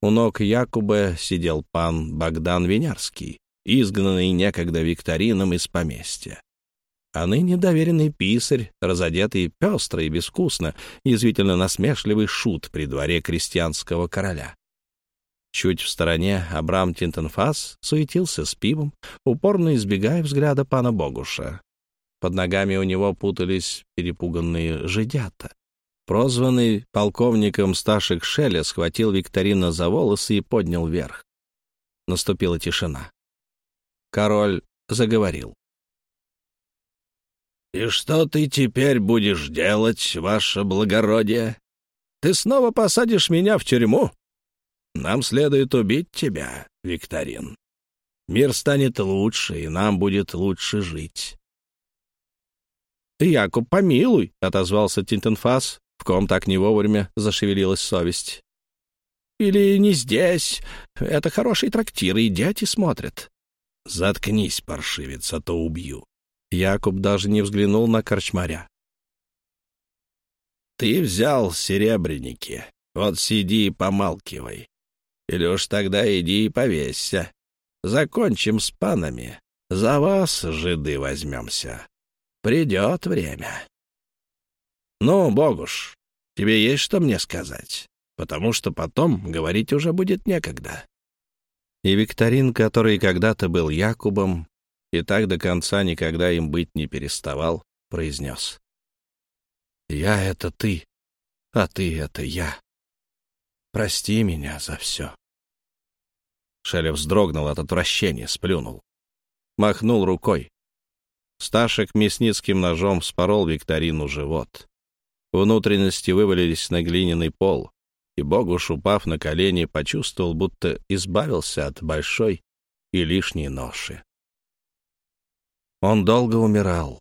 У ног Якуба сидел пан Богдан Винярский, изгнанный некогда викторином из поместья. А ныне доверенный писарь, разодетый пестро и безвкусно, язвительно насмешливый шут при дворе крестьянского короля. Чуть в стороне Абрам Тинтенфас суетился с пивом, упорно избегая взгляда пана Богуша. Под ногами у него путались перепуганные жидята. Прозванный полковником Сташек Шеля схватил Викторина за волосы и поднял вверх. Наступила тишина. Король заговорил. «И что ты теперь будешь делать, ваше благородие? Ты снова посадишь меня в тюрьму?» Нам следует убить тебя, Викторин. Мир станет лучше, и нам будет лучше жить. «Якуб, помилуй!» — отозвался Тинтенфас, в ком так не вовремя зашевелилась совесть. «Или не здесь. Это хороший трактир, и дети смотрят». «Заткнись, паршивец, а то убью». Якуб даже не взглянул на корчмаря. «Ты взял серебряники. Вот сиди и помалкивай. Или уж тогда иди и повесься. Закончим с панами. За вас, жиды, возьмемся. Придет время. Ну, Богуш, тебе есть что мне сказать? Потому что потом говорить уже будет некогда. И Викторин, который когда-то был Якубом и так до конца никогда им быть не переставал, произнес. «Я — это ты, а ты — это я. Прости меня за все». Шеля вздрогнул от отвращения, сплюнул. Махнул рукой. Сташек мясницким ножом спорол Викторину живот. Внутренности вывалились на глиняный пол, и Богуш, упав на колени, почувствовал, будто избавился от большой и лишней ноши. Он долго умирал.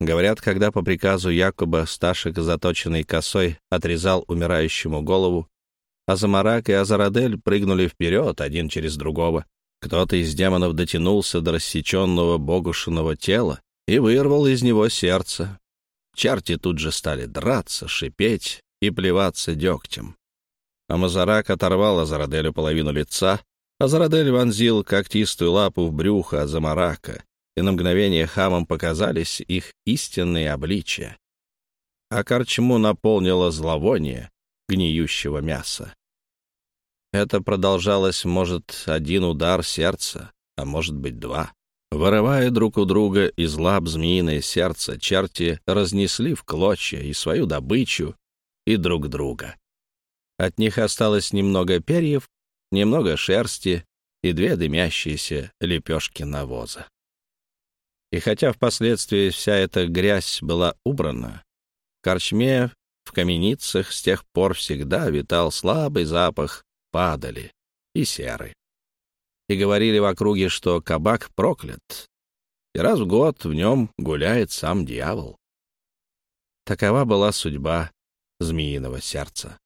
Говорят, когда по приказу Якоба Сташек, заточенный косой, отрезал умирающему голову, Азамарак и Азарадель прыгнули вперед, один через другого. Кто-то из демонов дотянулся до рассеченного богушиного тела и вырвал из него сердце. Черти тут же стали драться, шипеть и плеваться дегтем. А Мазарак оторвал Азараделю половину лица, Азарадель вонзил когтистую лапу в брюхо Азамарака, и на мгновение хамам показались их истинные обличия. А корчму наполнило зловоние гниющего мяса. Это продолжалось, может, один удар сердца, а может быть, два. Вырывая друг у друга из лап змеиное сердце, черти разнесли в клочья и свою добычу, и друг друга. От них осталось немного перьев, немного шерсти и две дымящиеся лепешки навоза. И хотя впоследствии вся эта грязь была убрана, в корчме, в каменицах с тех пор всегда витал слабый запах падали и серы и говорили в округе, что кабак проклят, и раз в год в нем гуляет сам дьявол. Такова была судьба змеиного сердца.